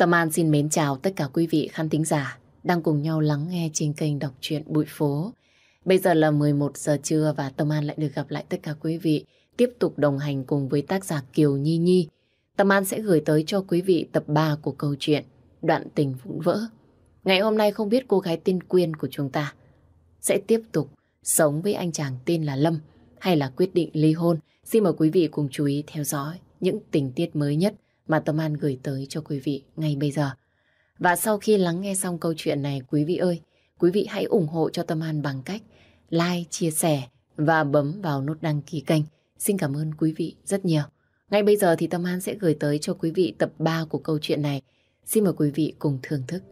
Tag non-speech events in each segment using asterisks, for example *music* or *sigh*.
Tâm An xin mến chào tất cả quý vị khán thính giả đang cùng nhau lắng nghe trên kênh đọc truyện Bụi Phố. Bây giờ là 11 giờ trưa và Tâm An lại được gặp lại tất cả quý vị, tiếp tục đồng hành cùng với tác giả Kiều Nhi Nhi. Tâm An sẽ gửi tới cho quý vị tập 3 của câu chuyện Đoạn tình vụn vỡ. Ngày hôm nay không biết cô gái tên Quyên của chúng ta sẽ tiếp tục sống với anh chàng tên là Lâm hay là quyết định ly hôn. Xin mời quý vị cùng chú ý theo dõi những tình tiết mới nhất mà Tâm An gửi tới cho quý vị ngay bây giờ. Và sau khi lắng nghe xong câu chuyện này, quý vị ơi, quý vị hãy ủng hộ cho Tâm An bằng cách like, chia sẻ và bấm vào nút đăng ký kênh. Xin cảm ơn quý vị rất nhiều. Ngay bây giờ thì Tâm An sẽ gửi tới cho quý vị tập 3 của câu chuyện này. Xin mời quý vị cùng thưởng thức.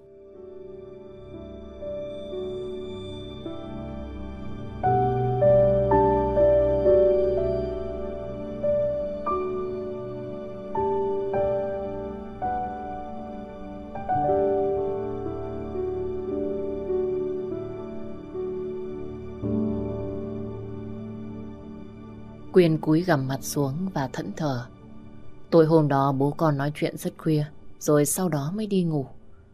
Quyên cúi gằm mặt xuống và thẫn thờ. Tối hôm đó bố con nói chuyện rất khuya, rồi sau đó mới đi ngủ.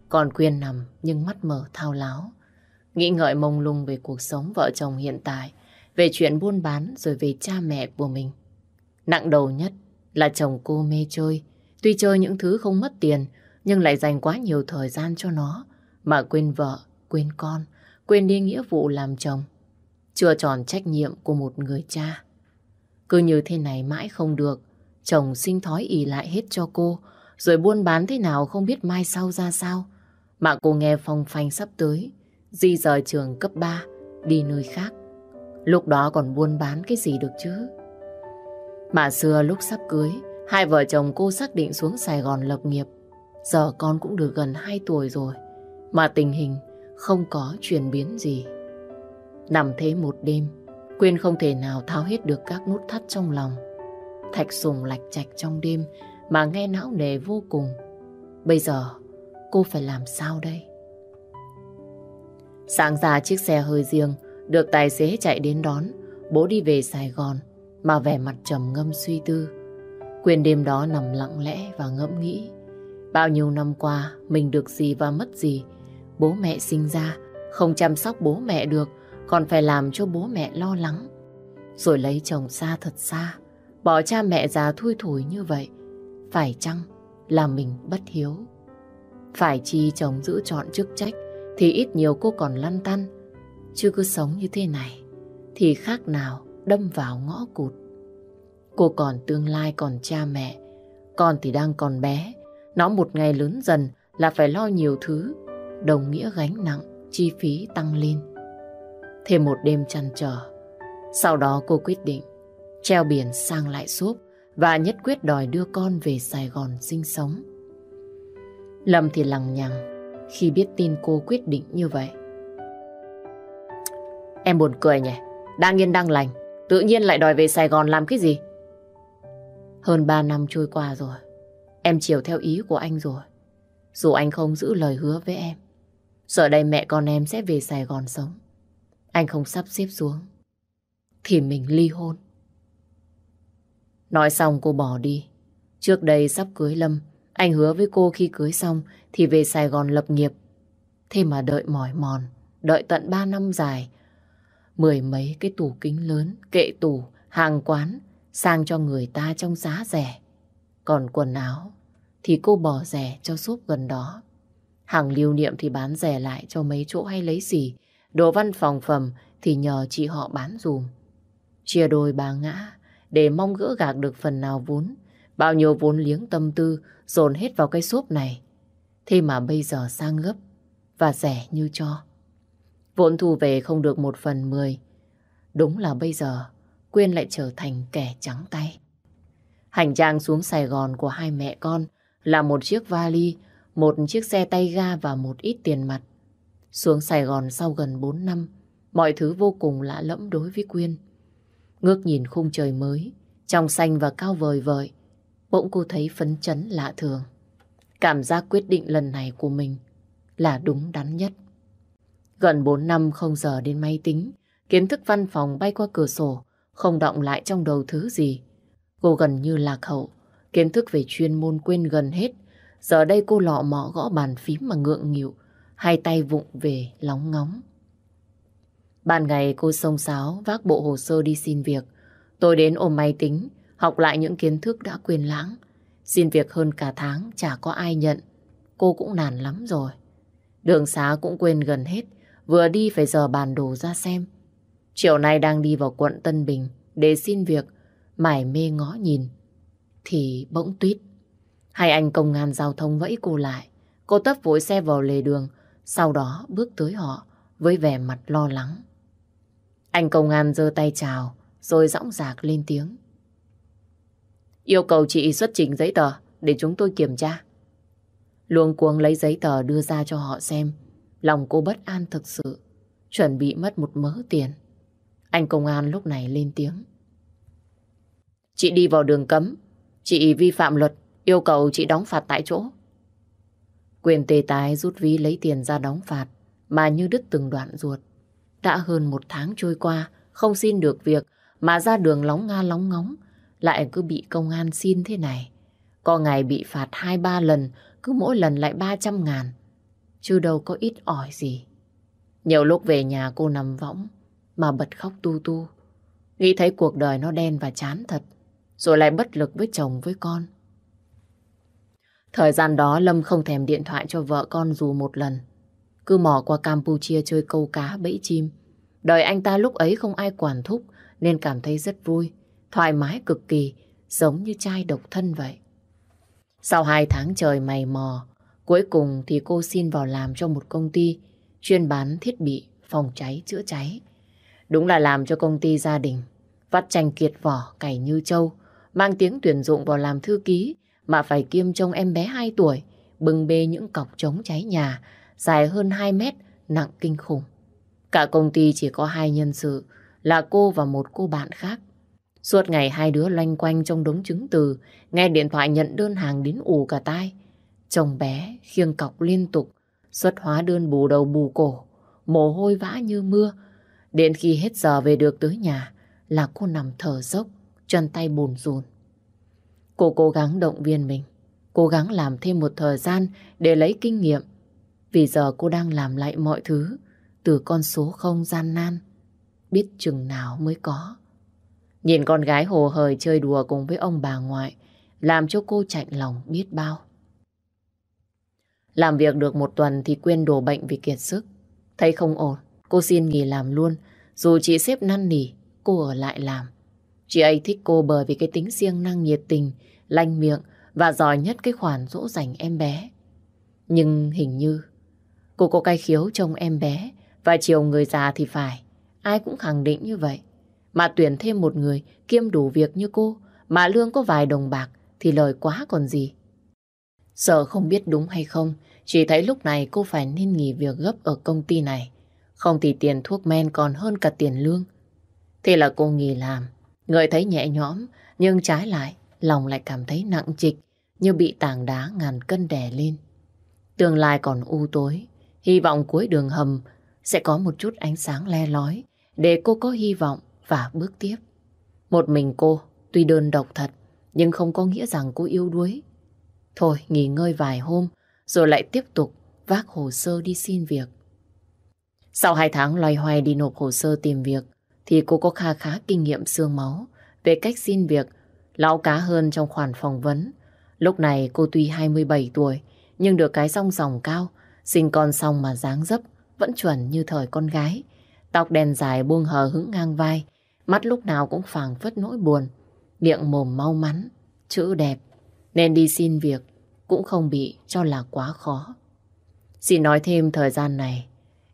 Còn Quyên nằm nhưng mắt mở thao láo. Nghĩ ngợi mông lung về cuộc sống vợ chồng hiện tại, về chuyện buôn bán rồi về cha mẹ của mình. Nặng đầu nhất là chồng cô mê chơi. Tuy chơi những thứ không mất tiền, nhưng lại dành quá nhiều thời gian cho nó, mà quên vợ, quên con, quên đi nghĩa vụ làm chồng. Chưa tròn trách nhiệm của một người cha. Cứ như thế này mãi không được. Chồng sinh thói ỉ lại hết cho cô. Rồi buôn bán thế nào không biết mai sau ra sao. Mà cô nghe phong phanh sắp tới. Di rời trường cấp 3 đi nơi khác. Lúc đó còn buôn bán cái gì được chứ? Mà xưa lúc sắp cưới, hai vợ chồng cô xác định xuống Sài Gòn lập nghiệp. Giờ con cũng được gần 2 tuổi rồi. Mà tình hình không có chuyển biến gì. Nằm thế một đêm, Quyên không thể nào tháo hết được các nút thắt trong lòng. Thạch sùng lạch chạch trong đêm mà nghe não nề vô cùng. Bây giờ, cô phải làm sao đây? Sáng ra chiếc xe hơi riêng được tài xế chạy đến đón. Bố đi về Sài Gòn mà vẻ mặt trầm ngâm suy tư. Quyền đêm đó nằm lặng lẽ và ngẫm nghĩ. Bao nhiêu năm qua, mình được gì và mất gì. Bố mẹ sinh ra, không chăm sóc bố mẹ được còn phải làm cho bố mẹ lo lắng. Rồi lấy chồng xa thật xa, bỏ cha mẹ già thui thủi như vậy. Phải chăng là mình bất hiếu? Phải chi chồng giữ chọn chức trách thì ít nhiều cô còn lăn tăn. Chứ cứ sống như thế này thì khác nào đâm vào ngõ cụt. Cô còn tương lai còn cha mẹ, con thì đang còn bé. Nó một ngày lớn dần là phải lo nhiều thứ, đồng nghĩa gánh nặng, chi phí tăng lên. Thêm một đêm chăn trở. Sau đó cô quyết định treo biển sang lại xốp và nhất quyết đòi đưa con về Sài Gòn sinh sống. Lâm thì lằng nhằng khi biết tin cô quyết định như vậy. Em buồn cười nhỉ, đang yên đang lành, tự nhiên lại đòi về Sài Gòn làm cái gì? Hơn 3 năm trôi qua rồi, em chiều theo ý của anh rồi. Dù anh không giữ lời hứa với em, giờ đây mẹ con em sẽ về Sài Gòn sống. Anh không sắp xếp xuống Thì mình ly hôn. Nói xong cô bỏ đi. Trước đây sắp cưới Lâm Anh hứa với cô khi cưới xong Thì về Sài Gòn lập nghiệp. Thế mà đợi mỏi mòn Đợi tận 3 năm dài. Mười mấy cái tủ kính lớn Kệ tủ, hàng quán Sang cho người ta trong giá rẻ. Còn quần áo Thì cô bỏ rẻ cho shop gần đó. Hàng lưu niệm thì bán rẻ lại cho mấy chỗ hay lấy gì. Đồ văn phòng phẩm thì nhờ chị họ bán dùm. Chia đôi bà ngã để mong gỡ gạc được phần nào vốn. Bao nhiêu vốn liếng tâm tư dồn hết vào cái xốp này. Thế mà bây giờ sang gấp và rẻ như cho. Vốn thu về không được một phần mười. Đúng là bây giờ Quyên lại trở thành kẻ trắng tay. Hành trang xuống Sài Gòn của hai mẹ con là một chiếc vali, một chiếc xe tay ga và một ít tiền mặt. Xuống Sài Gòn sau gần 4 năm, mọi thứ vô cùng lạ lẫm đối với Quyên. Ngước nhìn khung trời mới, trong xanh và cao vời vợi, bỗng cô thấy phấn chấn lạ thường. Cảm giác quyết định lần này của mình là đúng đắn nhất. Gần 4 năm không giờ đến máy tính, kiến thức văn phòng bay qua cửa sổ, không động lại trong đầu thứ gì. Cô gần như lạc hậu, kiến thức về chuyên môn quên gần hết, Giờ đây cô lọ mọ gõ bàn phím mà ngượng nghịu, hai tay vụng về lóng ngóng. Ban ngày cô sông sáo vác bộ hồ sơ đi xin việc. Tôi đến ôm máy tính, học lại những kiến thức đã quên lãng. Xin việc hơn cả tháng chả có ai nhận. Cô cũng nản lắm rồi. Đường xá cũng quên gần hết, vừa đi phải giờ bản đồ ra xem. Chiều nay đang đi vào quận Tân Bình để xin việc, mải mê ngó nhìn. Thì bỗng tuyết. Hai anh công an giao thông vẫy cô lại. Cô tấp vội xe vào lề đường, sau đó bước tới họ với vẻ mặt lo lắng. Anh công an giơ tay chào, rồi dõng dạc lên tiếng. Yêu cầu chị xuất trình giấy tờ để chúng tôi kiểm tra. Luông cuống lấy giấy tờ đưa ra cho họ xem. Lòng cô bất an thực sự, chuẩn bị mất một mớ tiền. Anh công an lúc này lên tiếng. Chị đi vào đường cấm, chị vi phạm luật, yêu cầu chị đóng phạt tại chỗ. Quyền tê tái rút ví lấy tiền ra đóng phạt, mà như đứt từng đoạn ruột. Đã hơn một tháng trôi qua, không xin được việc, mà ra đường lóng nga lóng ngóng, lại cứ bị công an xin thế này. Có ngày bị phạt hai ba lần, cứ mỗi lần lại 300 ngàn. Chứ đâu có ít ỏi gì. Nhiều lúc về nhà cô nằm võng, mà bật khóc tu tu. Nghĩ thấy cuộc đời nó đen và chán thật, rồi lại bất lực với chồng với con. Thời gian đó Lâm không thèm điện thoại cho vợ con dù một lần. Cứ mò qua Campuchia chơi câu cá bẫy chim. Đời anh ta lúc ấy không ai quản thúc nên cảm thấy rất vui, thoải mái cực kỳ, giống như trai độc thân vậy. Sau hai tháng trời mày mò, cuối cùng thì cô xin vào làm cho một công ty chuyên bán thiết bị phòng cháy chữa cháy. Đúng là làm cho công ty gia đình, vắt tranh kiệt vỏ cày như trâu, mang tiếng tuyển dụng vào làm thư ký mà phải kiêm trông em bé 2 tuổi, bưng bê những cọc chống cháy nhà dài hơn 2 mét, nặng kinh khủng. Cả công ty chỉ có hai nhân sự, là cô và một cô bạn khác. Suốt ngày hai đứa loanh quanh trong đống chứng từ, nghe điện thoại nhận đơn hàng đến ù cả tai. Chồng bé khiêng cọc liên tục, xuất hóa đơn bù đầu bù cổ, mồ hôi vã như mưa. Đến khi hết giờ về được tới nhà là cô nằm thở dốc, chân tay bùn rùn. Cô cố gắng động viên mình, cố gắng làm thêm một thời gian để lấy kinh nghiệm. Vì giờ cô đang làm lại mọi thứ từ con số không gian nan, biết chừng nào mới có. Nhìn con gái hồ hời chơi đùa cùng với ông bà ngoại, làm cho cô chạnh lòng biết bao. Làm việc được một tuần thì quên đổ bệnh vì kiệt sức. Thấy không ổn, cô xin nghỉ làm luôn. Dù chị xếp năn nỉ, cô ở lại làm. Chị ấy thích cô bởi vì cái tính siêng năng nhiệt tình, lanh miệng và giỏi nhất cái khoản dỗ dành em bé. Nhưng hình như cô có cái khiếu trông em bé và chiều người già thì phải. Ai cũng khẳng định như vậy. Mà tuyển thêm một người kiêm đủ việc như cô mà lương có vài đồng bạc thì lời quá còn gì. Sợ không biết đúng hay không, chỉ thấy lúc này cô phải nên nghỉ việc gấp ở công ty này. Không thì tiền thuốc men còn hơn cả tiền lương. Thế là cô nghỉ làm, người thấy nhẹ nhõm, nhưng trái lại, lòng lại cảm thấy nặng trịch, như bị tảng đá ngàn cân đè lên. Tương lai còn u tối, hy vọng cuối đường hầm sẽ có một chút ánh sáng le lói, để cô có hy vọng và bước tiếp. Một mình cô, tuy đơn độc thật, nhưng không có nghĩa rằng cô yêu đuối. Thôi, nghỉ ngơi vài hôm, rồi lại tiếp tục vác hồ sơ đi xin việc. Sau hai tháng loay hoay đi nộp hồ sơ tìm việc, thì cô có kha khá kinh nghiệm xương máu về cách xin việc, lão cá hơn trong khoản phỏng vấn. Lúc này cô tuy 27 tuổi, nhưng được cái song sòng cao, sinh con xong mà dáng dấp, vẫn chuẩn như thời con gái. Tóc đen dài buông hờ hững ngang vai, mắt lúc nào cũng phảng phất nỗi buồn, miệng mồm mau mắn, chữ đẹp, nên đi xin việc cũng không bị cho là quá khó. Xin nói thêm thời gian này,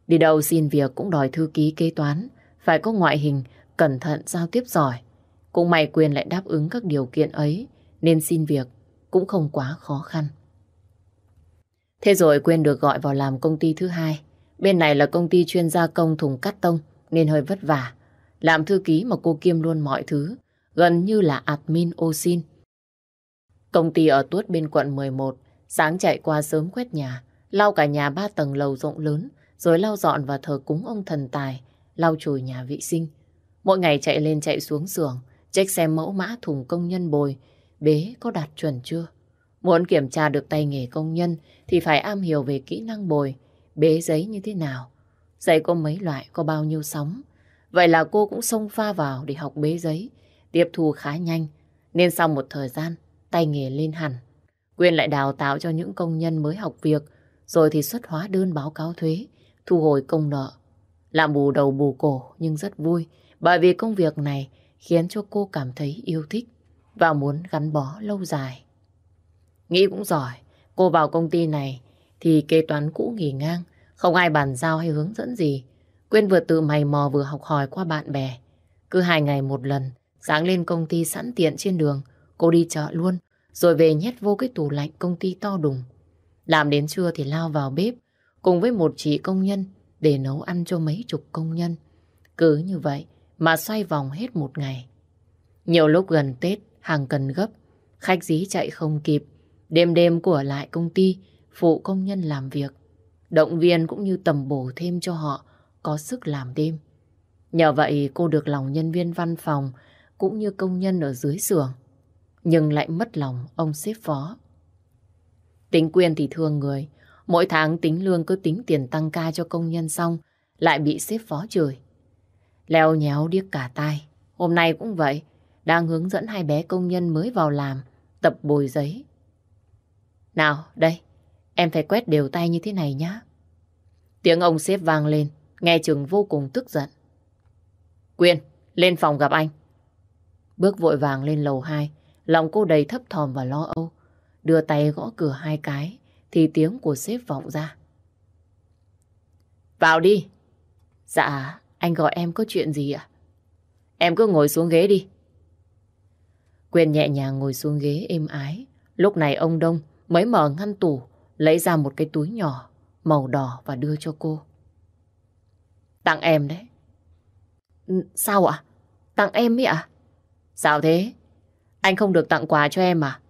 đi đâu xin việc cũng đòi thư ký kế toán, phải có ngoại hình, cẩn thận, giao tiếp giỏi. Cũng may Quyên lại đáp ứng các điều kiện ấy, nên xin việc cũng không quá khó khăn. Thế rồi Quyên được gọi vào làm công ty thứ hai. Bên này là công ty chuyên gia công thùng cắt tông nên hơi vất vả. Làm thư ký mà cô kiêm luôn mọi thứ, gần như là admin ô xin. Công ty ở tuốt bên quận 11, sáng chạy qua sớm quét nhà, lau cả nhà ba tầng lầu rộng lớn, rồi lau dọn và thờ cúng ông thần tài, lau chùi nhà vệ sinh. Mỗi ngày chạy lên chạy xuống xưởng, check xem mẫu mã thùng công nhân bồi, bế có đạt chuẩn chưa. Muốn kiểm tra được tay nghề công nhân thì phải am hiểu về kỹ năng bồi, bế giấy như thế nào. Giấy có mấy loại, có bao nhiêu sóng. Vậy là cô cũng xông pha vào để học bế giấy, tiếp thu khá nhanh. Nên sau một thời gian, tay nghề lên hẳn. Quyên lại đào tạo cho những công nhân mới học việc, rồi thì xuất hóa đơn báo cáo thuế, thu hồi công nợ. Làm bù đầu bù cổ nhưng rất vui, bởi vì công việc này khiến cho cô cảm thấy yêu thích và muốn gắn bó lâu dài. Nghĩ cũng giỏi, cô vào công ty này thì kế toán cũ nghỉ ngang, không ai bàn giao hay hướng dẫn gì. Quyên vừa tự mày mò vừa học hỏi qua bạn bè. Cứ hai ngày một lần, sáng lên công ty sẵn tiện trên đường, cô đi chợ luôn, rồi về nhét vô cái tủ lạnh công ty to đùng. Làm đến trưa thì lao vào bếp, cùng với một chị công nhân để nấu ăn cho mấy chục công nhân. Cứ như vậy mà xoay vòng hết một ngày. Nhiều lúc gần Tết, hàng cần gấp, khách dí chạy không kịp, đêm đêm của lại công ty, phụ công nhân làm việc. Động viên cũng như tầm bổ thêm cho họ có sức làm đêm. Nhờ vậy cô được lòng nhân viên văn phòng cũng như công nhân ở dưới xưởng, nhưng lại mất lòng ông sếp phó. Tính quyền thì thương người, mỗi tháng tính lương cứ tính tiền tăng ca cho công nhân xong, lại bị sếp phó chửi. Leo nhéo điếc cả tai, hôm nay cũng vậy, đang hướng dẫn hai bé công nhân mới vào làm, tập bồi giấy. Nào, đây, em phải quét đều tay như thế này nhá. Tiếng ông sếp vang lên, nghe chừng vô cùng tức giận. Quyên, lên phòng gặp anh. Bước vội vàng lên lầu 2, lòng cô đầy thấp thòm và lo âu. Đưa tay gõ cửa hai cái, thì tiếng của sếp vọng ra. Vào đi. Dạ, anh gọi em có chuyện gì ạ? Em cứ ngồi xuống ghế đi. Quyên nhẹ nhàng ngồi xuống ghế êm ái. Lúc này ông Đông mới mở ngăn tủ, lấy ra một cái túi nhỏ, màu đỏ và đưa cho cô. Tặng em đấy. Ừ, sao ạ? Tặng em ấy ạ? Sao thế? Anh không được tặng quà cho em à?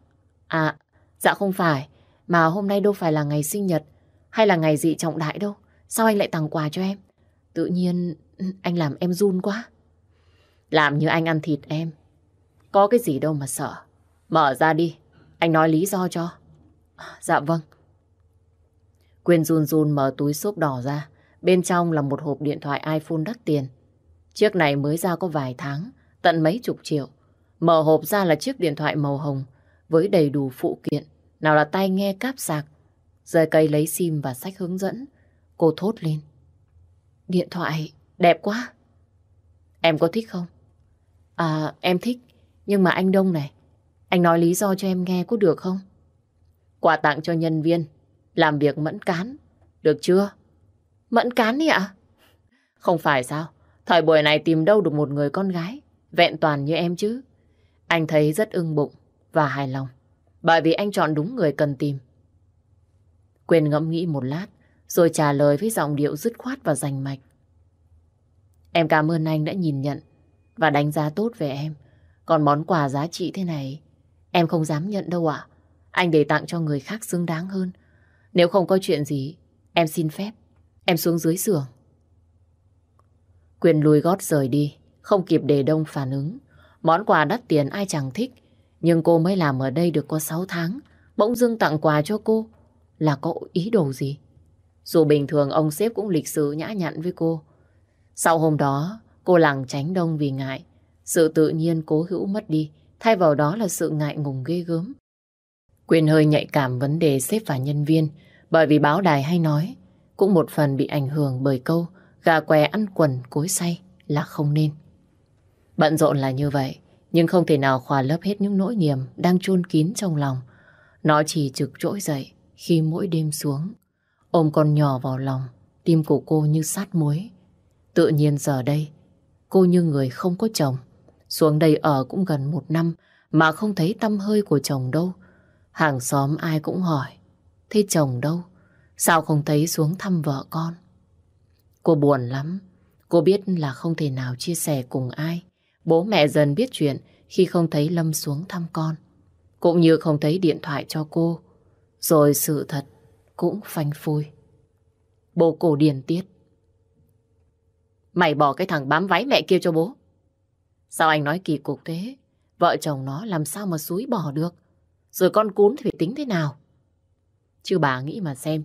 À, dạ không phải. Mà hôm nay đâu phải là ngày sinh nhật hay là ngày gì trọng đại đâu. Sao anh lại tặng quà cho em? Tự nhiên anh làm em run quá. Làm như anh ăn thịt em. Có cái gì đâu mà sợ. Mở ra đi. Anh nói lý do cho. Dạ vâng. Quyên run run mở túi xốp đỏ ra. Bên trong là một hộp điện thoại iPhone đắt tiền. Chiếc này mới ra có vài tháng, tận mấy chục triệu. Mở hộp ra là chiếc điện thoại màu hồng với đầy đủ phụ kiện. Nào là tai nghe cáp sạc, rời cây lấy sim và sách hướng dẫn. Cô thốt lên. Điện thoại đẹp quá. Em có thích không? À, em thích. Nhưng mà anh Đông này, anh nói lý do cho em nghe có được không? Quà tặng cho nhân viên, làm việc mẫn cán. Được chưa? Mẫn cán đi ạ? Không phải sao? Thời buổi này tìm đâu được một người con gái vẹn toàn như em chứ. Anh thấy rất ưng bụng và hài lòng. Bởi vì anh chọn đúng người cần tìm. quyền ngẫm nghĩ một lát, rồi trả lời với giọng điệu dứt khoát và rành mạch. Em cảm ơn anh đã nhìn nhận và đánh giá tốt về em. Còn món quà giá trị thế này, em không dám nhận đâu ạ. Anh để tặng cho người khác xứng đáng hơn. Nếu không có chuyện gì, em xin phép. Em xuống dưới giường. Quyền lùi gót rời đi, không kịp để đông phản ứng. Món quà đắt tiền ai chẳng thích, nhưng cô mới làm ở đây được có 6 tháng, bỗng dưng tặng quà cho cô là có ý đồ gì? Dù bình thường ông sếp cũng lịch sự nhã nhặn với cô. Sau hôm đó, cô lảng tránh đông vì ngại. Sự tự nhiên cố hữu mất đi, thay vào đó là sự ngại ngùng ghê gớm. Quyền hơi nhạy cảm vấn đề sếp và nhân viên, bởi vì báo đài hay nói, cũng một phần bị ảnh hưởng bởi câu gà què ăn quần cối say là không nên. Bận rộn là như vậy, nhưng không thể nào khỏa lấp hết những nỗi niềm đang chôn kín trong lòng. Nó chỉ trực trỗi dậy khi mỗi đêm xuống. Ôm con nhỏ vào lòng, tim của cô như sát muối. Tự nhiên giờ đây, cô như người không có chồng. Xuống đây ở cũng gần một năm mà không thấy tâm hơi của chồng đâu. Hàng xóm ai cũng hỏi, thế chồng đâu? Sao không thấy xuống thăm vợ con? Cô buồn lắm. Cô biết là không thể nào chia sẻ cùng ai. Bố mẹ dần biết chuyện khi không thấy Lâm xuống thăm con. Cũng như không thấy điện thoại cho cô. Rồi sự thật cũng phanh phui. Bố cổ điền tiết. Mày bỏ cái thằng bám váy mẹ kia cho bố. Sao anh nói kỳ cục thế? Vợ chồng nó làm sao mà suối bỏ được? Rồi con cún thì phải tính thế nào? Chứ bà nghĩ mà xem,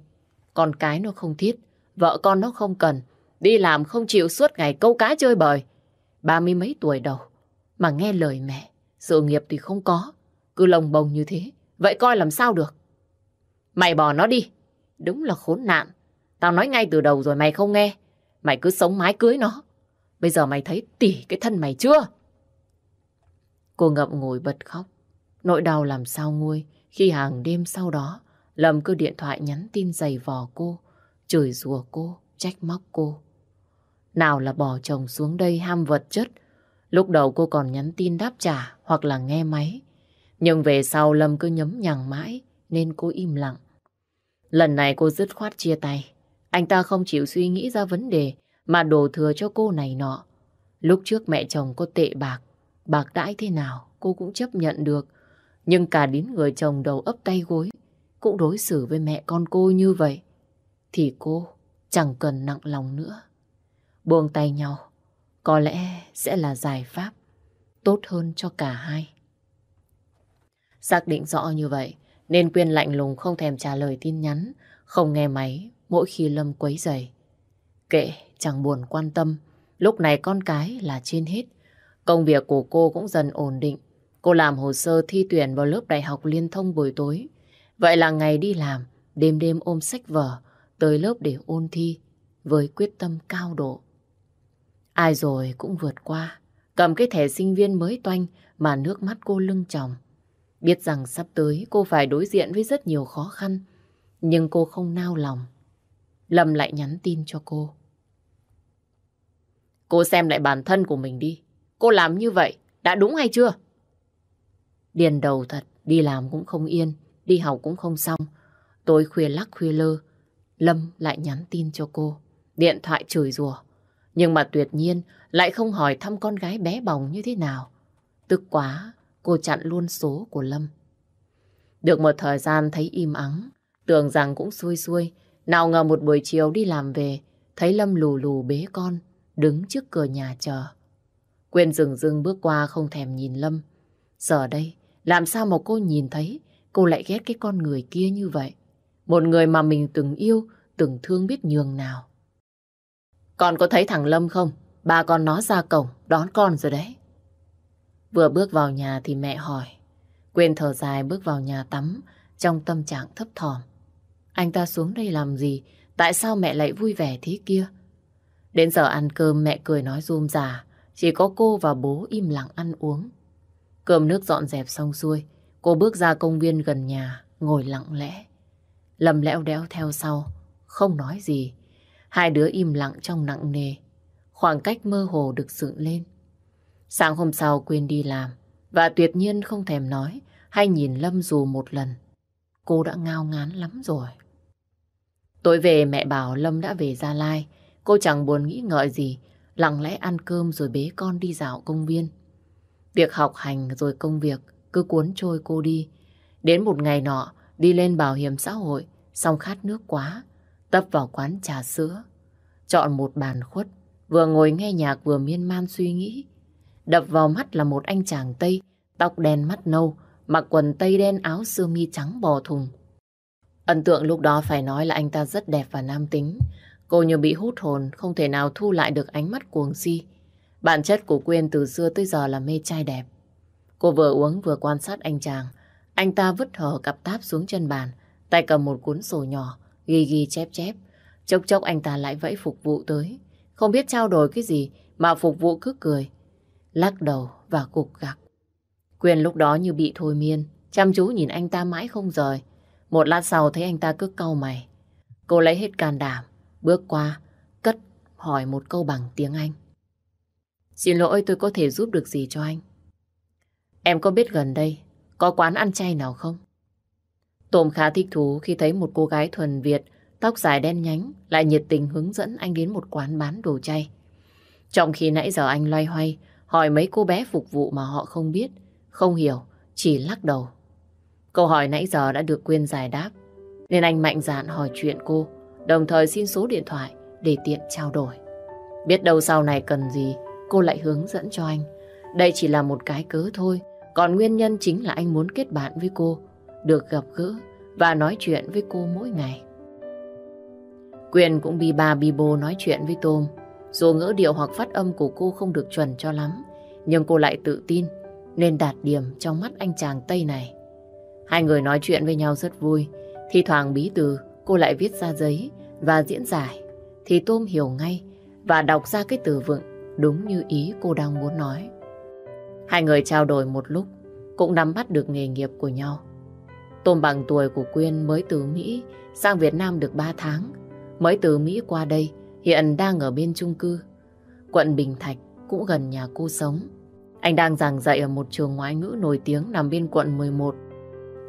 con cái nó không thiết, vợ con nó không cần, đi làm không chịu suốt ngày câu cá chơi bời. Ba mươi mấy tuổi đầu, mà nghe lời mẹ, sự nghiệp thì không có, cứ lồng bồng như thế, vậy coi làm sao được. Mày bỏ nó đi, đúng là khốn nạn. Tao nói ngay từ đầu rồi mày không nghe, mày cứ sống mái cưới nó. Bây giờ mày thấy tỉ cái thân mày chưa? Cô ngậm ngùi bật khóc. Nỗi đau làm sao nguôi khi hàng đêm sau đó Lâm cứ điện thoại nhắn tin giày vò cô, chửi rủa cô, trách móc cô. Nào là bỏ chồng xuống đây ham vật chất, lúc đầu cô còn nhắn tin đáp trả hoặc là nghe máy. Nhưng về sau Lâm cứ nhấm nhằng mãi nên cô im lặng. Lần này cô dứt khoát chia tay. Anh ta không chịu suy nghĩ ra vấn đề mà đổ thừa cho cô này nọ. Lúc trước mẹ chồng có tệ bạc, bạc đãi thế nào cô cũng chấp nhận được. Nhưng cả đến người chồng đầu ấp tay gối cũng đối xử với mẹ con cô như vậy, thì cô chẳng cần nặng lòng nữa. Buông tay nhau, có lẽ sẽ là giải pháp tốt hơn cho cả hai. Xác định rõ như vậy, nên Quyên lạnh lùng không thèm trả lời tin nhắn, không nghe máy mỗi khi Lâm quấy rầy, Kệ, chẳng buồn quan tâm, lúc này con cái là trên hết. Công việc của cô cũng dần ổn định. Cô làm hồ sơ thi tuyển vào lớp đại học liên thông buổi tối. Vậy là ngày đi làm, đêm đêm ôm sách vở, tới lớp để ôn thi, với quyết tâm cao độ. Ai rồi cũng vượt qua, cầm cái thẻ sinh viên mới toanh mà nước mắt cô lưng tròng. Biết rằng sắp tới cô phải đối diện với rất nhiều khó khăn, nhưng cô không nao lòng. Lâm lại nhắn tin cho cô. Cô xem lại bản thân của mình đi. Cô làm như vậy đã đúng hay chưa? Điền đầu thật, đi làm cũng không yên đi học cũng không xong. Tối khuya lắc khuya lơ, Lâm lại nhắn tin cho cô. Điện thoại chửi rủa nhưng mà tuyệt nhiên lại không hỏi thăm con gái bé bỏng như thế nào. Tức quá, cô chặn luôn số của Lâm. Được một thời gian thấy im ắng, tưởng rằng cũng xuôi xuôi. Nào ngờ một buổi chiều đi làm về, thấy Lâm lù lù bế con, đứng trước cửa nhà chờ. Quyên dừng dừng bước qua không thèm nhìn Lâm. Giờ đây, làm sao mà cô nhìn thấy cô lại ghét cái con người kia như vậy. Một người mà mình từng yêu, từng thương biết nhường nào. Con có thấy thằng Lâm không? Ba con nó ra cổng, đón con rồi đấy. Vừa bước vào nhà thì mẹ hỏi. Quên thở dài bước vào nhà tắm, trong tâm trạng thấp thỏm. Anh ta xuống đây làm gì? Tại sao mẹ lại vui vẻ thế kia? Đến giờ ăn cơm mẹ cười nói rôm rà, chỉ có cô và bố im lặng ăn uống. Cơm nước dọn dẹp xong xuôi, Cô bước ra công viên gần nhà, ngồi lặng lẽ. Lâm lẽo đẽo theo sau, không nói gì. Hai đứa im lặng trong nặng nề. Khoảng cách mơ hồ được dựng lên. Sáng hôm sau quên đi làm, và tuyệt nhiên không thèm nói hay nhìn Lâm dù một lần. Cô đã ngao ngán lắm rồi. Tối về mẹ bảo Lâm đã về Gia Lai. Cô chẳng buồn nghĩ ngợi gì, lặng lẽ ăn cơm rồi bế con đi dạo công viên. Việc học hành rồi công việc cứ cuốn trôi cô đi. Đến một ngày nọ, đi lên bảo hiểm xã hội, xong khát nước quá, tấp vào quán trà sữa. Chọn một bàn khuất, vừa ngồi nghe nhạc vừa miên man suy nghĩ. Đập vào mắt là một anh chàng Tây, tóc đen mắt nâu, mặc quần tây đen áo sơ mi trắng bò thùng. Ấn tượng lúc đó phải nói là anh ta rất đẹp và nam tính. Cô như bị hút hồn, không thể nào thu lại được ánh mắt cuồng si. Bản chất của Quyên từ xưa tới giờ là mê trai đẹp. Cô vừa uống vừa quan sát anh chàng. Anh ta vứt hở cặp táp xuống chân bàn, tay cầm một cuốn sổ nhỏ, ghi ghi chép chép. Chốc chốc anh ta lại vẫy phục vụ tới. Không biết trao đổi cái gì mà phục vụ cứ cười. Lắc đầu và cục gặc. Quyền lúc đó như bị thôi miên, chăm chú nhìn anh ta mãi không rời. Một lát sau thấy anh ta cứ cau mày. Cô lấy hết can đảm, bước qua, cất, hỏi một câu bằng tiếng Anh. Xin lỗi tôi có thể giúp được gì cho anh? Em có biết gần đây có quán ăn chay nào không? Tôm khá thích thú khi thấy một cô gái thuần Việt, tóc dài đen nhánh, lại nhiệt tình hướng dẫn anh đến một quán bán đồ chay. Trong khi nãy giờ anh loay hoay, hỏi mấy cô bé phục vụ mà họ không biết, không hiểu, chỉ lắc đầu. Câu hỏi nãy giờ đã được Quyên giải đáp, nên anh mạnh dạn hỏi chuyện cô, đồng thời xin số điện thoại để tiện trao đổi. Biết đâu sau này cần gì, cô lại hướng dẫn cho anh. Đây chỉ là một cái cớ thôi, còn nguyên nhân chính là anh muốn kết bạn với cô được gặp gỡ và nói chuyện với cô mỗi ngày. Quyền cũng bi ba bi bô nói chuyện với Tôm. Dù ngữ điệu hoặc phát âm của cô không được chuẩn cho lắm, nhưng cô lại tự tin nên đạt điểm trong mắt anh chàng Tây này. Hai người nói chuyện với nhau rất vui. Thì thoảng bí từ cô lại viết ra giấy và diễn giải. Thì Tôm hiểu ngay và đọc ra cái từ vựng đúng như ý cô đang muốn nói. Hai người trao đổi một lúc cũng nắm bắt được nghề nghiệp của nhau. Tôm bằng tuổi của Quyên mới từ Mỹ sang Việt Nam được 3 tháng. Mới từ Mỹ qua đây, hiện đang ở bên chung cư. Quận Bình Thạch cũng gần nhà cô sống. Anh đang giảng dạy ở một trường ngoại ngữ nổi tiếng nằm bên quận 11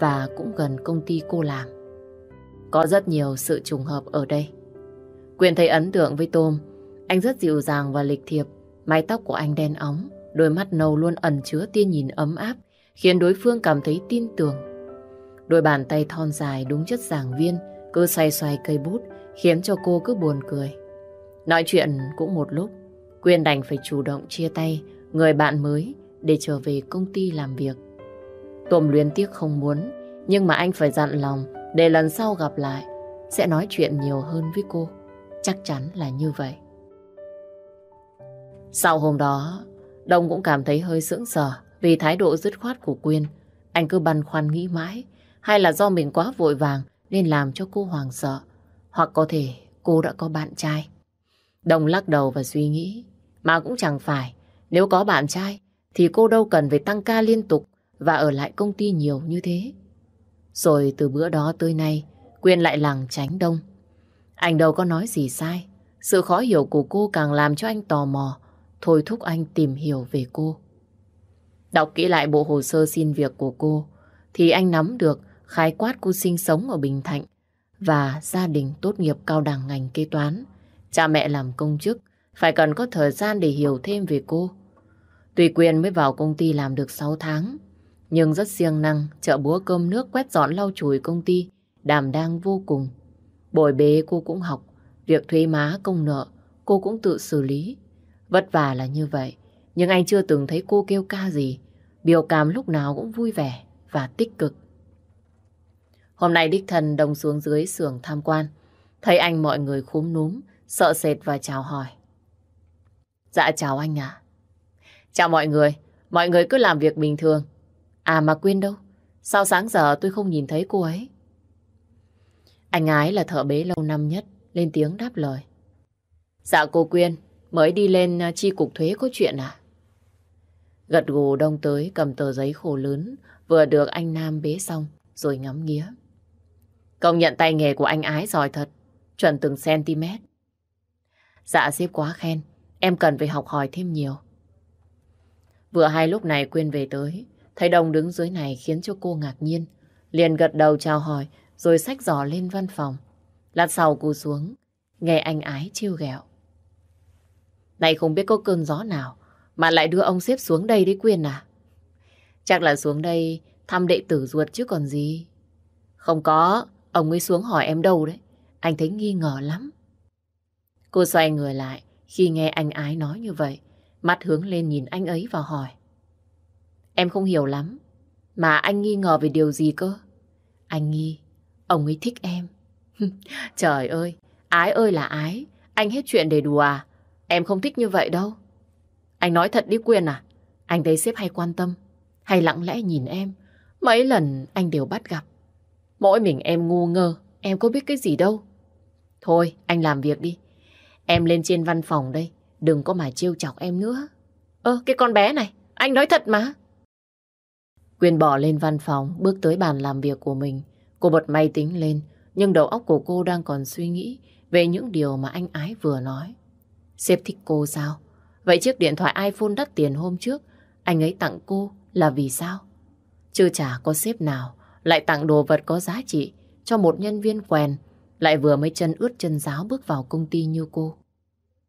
và cũng gần công ty cô làm. Có rất nhiều sự trùng hợp ở đây. Quyền thấy ấn tượng với Tôm. Anh rất dịu dàng và lịch thiệp. Mái tóc của anh đen óng, đôi mắt nâu luôn ẩn chứa tia nhìn ấm áp, khiến đối phương cảm thấy tin tưởng. Đôi bàn tay thon dài đúng chất giảng viên, cứ xoay xoay cây bút, khiến cho cô cứ buồn cười. Nói chuyện cũng một lúc, Quyên đành phải chủ động chia tay người bạn mới để trở về công ty làm việc. Tôm luyến tiếc không muốn, nhưng mà anh phải dặn lòng để lần sau gặp lại sẽ nói chuyện nhiều hơn với cô. Chắc chắn là như vậy. Sau hôm đó, Đông cũng cảm thấy hơi sững sờ vì thái độ dứt khoát của Quyên. Anh cứ băn khoăn nghĩ mãi, hay là do mình quá vội vàng nên làm cho cô hoàng sợ, hoặc có thể cô đã có bạn trai. đồng lắc đầu và suy nghĩ, mà cũng chẳng phải, nếu có bạn trai thì cô đâu cần phải tăng ca liên tục và ở lại công ty nhiều như thế. Rồi từ bữa đó tới nay, Quyên lại lằng tránh Đông. Anh đâu có nói gì sai, sự khó hiểu của cô càng làm cho anh tò mò, thôi thúc anh tìm hiểu về cô. Đọc kỹ lại bộ hồ sơ xin việc của cô, thì anh nắm được khái quát cô sinh sống ở Bình Thạnh và gia đình tốt nghiệp cao đẳng ngành kế toán. Cha mẹ làm công chức, phải cần có thời gian để hiểu thêm về cô. Tùy quyền mới vào công ty làm được 6 tháng, nhưng rất siêng năng, chợ búa cơm nước quét dọn lau chùi công ty, đảm đang vô cùng. Bồi bế cô cũng học, việc thuế má công nợ cô cũng tự xử lý. Vất vả là như vậy, nhưng anh chưa từng thấy cô kêu ca gì. Biểu cảm lúc nào cũng vui vẻ và tích cực. Hôm nay đích thần đồng xuống dưới xưởng tham quan. Thấy anh mọi người khúm núm, sợ sệt và chào hỏi. Dạ chào anh à. Chào mọi người, mọi người cứ làm việc bình thường. À mà quên đâu, sao sáng giờ tôi không nhìn thấy cô ấy? Anh ái là thợ bế lâu năm nhất, lên tiếng đáp lời. Dạ cô Quyên, mới đi lên à, chi cục thuế có chuyện à? Gật gù đông tới cầm tờ giấy khổ lớn vừa được anh Nam bế xong rồi ngắm nghía. Công nhận tay nghề của anh ái giỏi thật, chuẩn từng cm. Dạ xếp quá khen, em cần phải học hỏi thêm nhiều. Vừa hai lúc này quên về tới, thấy Đông đứng dưới này khiến cho cô ngạc nhiên. Liền gật đầu chào hỏi, rồi xách giỏ lên văn phòng. Lát sau cô xuống, nghe anh ái chiêu ghẹo. Này không biết có cơn gió nào mà lại đưa ông xếp xuống đây đấy Quyên à? Chắc là xuống đây thăm đệ tử ruột chứ còn gì. Không có, ông ấy xuống hỏi em đâu đấy. Anh thấy nghi ngờ lắm. Cô xoay người lại khi nghe anh ái nói như vậy. Mắt hướng lên nhìn anh ấy và hỏi. Em không hiểu lắm. Mà anh nghi ngờ về điều gì cơ? Anh nghi, ông ấy thích em. *laughs* Trời ơi, ái ơi là ái. Anh hết chuyện để đùa à? Em không thích như vậy đâu. Anh nói thật đi Quyên à? Anh thấy sếp hay quan tâm, hay lặng lẽ nhìn em. Mấy lần anh đều bắt gặp. Mỗi mình em ngu ngơ, em có biết cái gì đâu. Thôi, anh làm việc đi. Em lên trên văn phòng đây, đừng có mà trêu chọc em nữa. Ơ, cái con bé này, anh nói thật mà. Quyên bỏ lên văn phòng, bước tới bàn làm việc của mình. Cô bật máy tính lên, nhưng đầu óc của cô đang còn suy nghĩ về những điều mà anh ái vừa nói. Sếp thích cô sao? Vậy chiếc điện thoại iPhone đắt tiền hôm trước, anh ấy tặng cô là vì sao? chưa chả có sếp nào lại tặng đồ vật có giá trị cho một nhân viên quèn, lại vừa mới chân ướt chân giáo bước vào công ty như cô.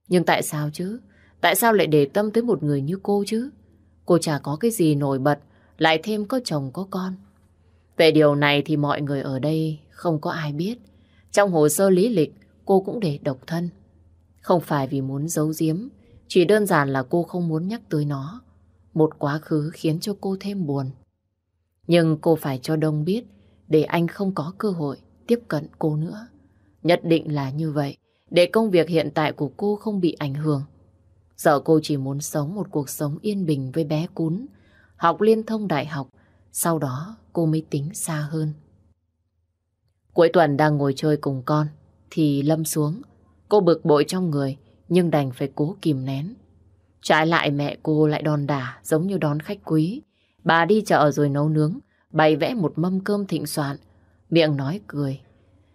Nhưng tại sao chứ? Tại sao lại để tâm tới một người như cô chứ? Cô chả có cái gì nổi bật, lại thêm có chồng có con. Về điều này thì mọi người ở đây không có ai biết. Trong hồ sơ lý lịch, cô cũng để độc thân. Không phải vì muốn giấu giếm, chỉ đơn giản là cô không muốn nhắc tới nó. Một quá khứ khiến cho cô thêm buồn. Nhưng cô phải cho Đông biết, để anh không có cơ hội tiếp cận cô nữa. Nhất định là như vậy, để công việc hiện tại của cô không bị ảnh hưởng. Giờ cô chỉ muốn sống một cuộc sống yên bình với bé cún, học liên thông đại học, sau đó cô mới tính xa hơn. Cuối tuần đang ngồi chơi cùng con, thì Lâm xuống. Cô bực bội trong người, nhưng đành phải cố kìm nén. Trái lại mẹ cô lại đòn đả giống như đón khách quý. Bà đi chợ rồi nấu nướng, bày vẽ một mâm cơm thịnh soạn, miệng nói cười.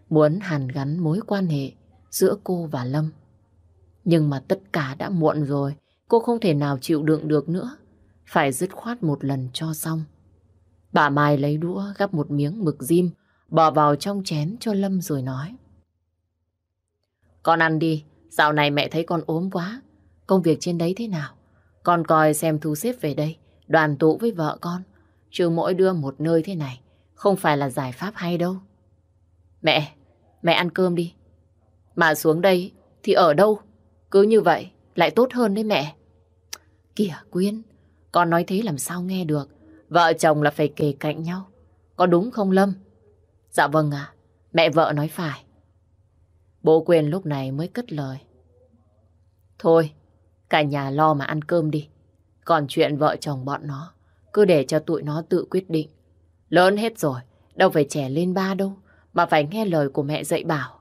Muốn hàn gắn mối quan hệ giữa cô và Lâm. Nhưng mà tất cả đã muộn rồi, cô không thể nào chịu đựng được nữa. Phải dứt khoát một lần cho xong. Bà Mai lấy đũa gắp một miếng mực diêm, bỏ vào trong chén cho Lâm rồi nói. Con ăn đi, dạo này mẹ thấy con ốm quá. Công việc trên đấy thế nào? Con coi xem thu xếp về đây, đoàn tụ với vợ con. Chứ mỗi đứa một nơi thế này, không phải là giải pháp hay đâu. Mẹ, mẹ ăn cơm đi. Mà xuống đây thì ở đâu? Cứ như vậy lại tốt hơn đấy mẹ. Kìa Quyên, con nói thế làm sao nghe được. Vợ chồng là phải kề cạnh nhau. Có đúng không Lâm? Dạ vâng ạ, mẹ vợ nói phải. Bố Quyên lúc này mới cất lời. Thôi, cả nhà lo mà ăn cơm đi. Còn chuyện vợ chồng bọn nó, cứ để cho tụi nó tự quyết định. Lớn hết rồi, đâu phải trẻ lên ba đâu, mà phải nghe lời của mẹ dạy bảo.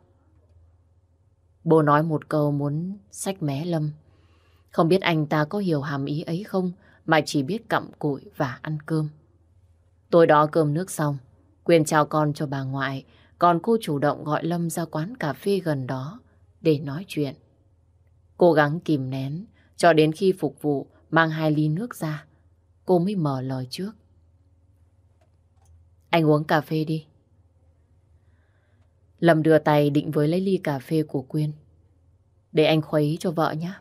Bố nói một câu muốn sách mé Lâm. Không biết anh ta có hiểu hàm ý ấy không, mà chỉ biết cặm cụi và ăn cơm. Tối đó cơm nước xong, Quyền chào con cho bà ngoại, còn cô chủ động gọi Lâm ra quán cà phê gần đó để nói chuyện. Cố gắng kìm nén cho đến khi phục vụ mang hai ly nước ra, cô mới mở lời trước. Anh uống cà phê đi. Lâm đưa tay định với lấy ly cà phê của Quyên. Để anh khuấy cho vợ nhé.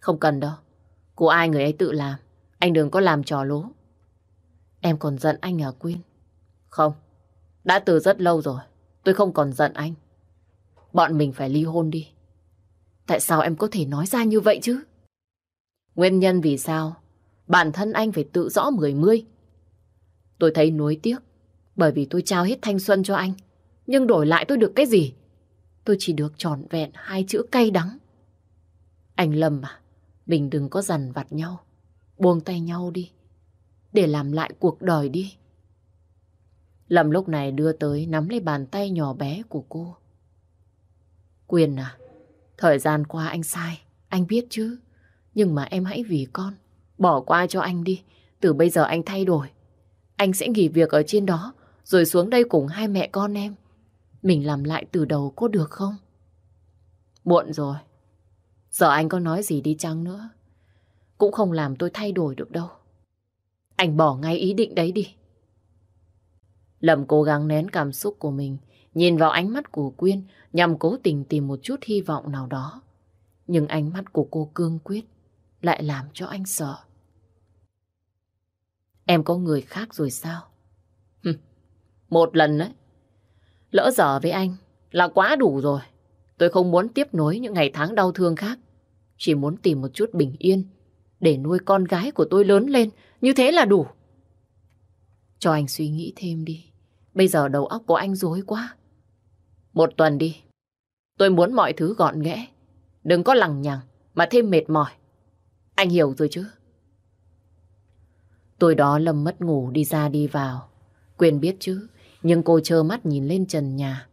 Không cần đâu. Của ai người ấy tự làm. Anh đừng có làm trò lố. Em còn giận anh à Quyên? Không. Đã từ rất lâu rồi. Tôi không còn giận anh. Bọn mình phải ly hôn đi. Tại sao em có thể nói ra như vậy chứ? Nguyên nhân vì sao? Bản thân anh phải tự rõ mười mươi. Tôi thấy nuối tiếc. Bởi vì tôi trao hết thanh xuân cho anh. Nhưng đổi lại tôi được cái gì? Tôi chỉ được tròn vẹn hai chữ cay đắng. Anh Lâm à, mình đừng có dằn vặt nhau. Buông tay nhau đi. Để làm lại cuộc đời đi. Lâm lúc này đưa tới nắm lấy bàn tay nhỏ bé của cô. Quyền à, thời gian qua anh sai, anh biết chứ. Nhưng mà em hãy vì con, bỏ qua cho anh đi. Từ bây giờ anh thay đổi. Anh sẽ nghỉ việc ở trên đó, rồi xuống đây cùng hai mẹ con em. Mình làm lại từ đầu có được không? Muộn rồi. Giờ anh có nói gì đi chăng nữa. Cũng không làm tôi thay đổi được đâu. Anh bỏ ngay ý định đấy đi. Lâm cố gắng nén cảm xúc của mình, nhìn vào ánh mắt của Quyên nhằm cố tình tìm một chút hy vọng nào đó. Nhưng ánh mắt của cô cương quyết lại làm cho anh sợ. Em có người khác rồi sao? một lần đấy. Lỡ dở với anh là quá đủ rồi. Tôi không muốn tiếp nối những ngày tháng đau thương khác. Chỉ muốn tìm một chút bình yên để nuôi con gái của tôi lớn lên. Như thế là đủ. Cho anh suy nghĩ thêm đi. Bây giờ đầu óc của anh rối quá. Một tuần đi. Tôi muốn mọi thứ gọn ghẽ. Đừng có lằng nhằng mà thêm mệt mỏi. Anh hiểu rồi chứ? Tôi đó Lâm mất ngủ đi ra đi vào. Quyền biết chứ, nhưng cô trơ mắt nhìn lên trần nhà.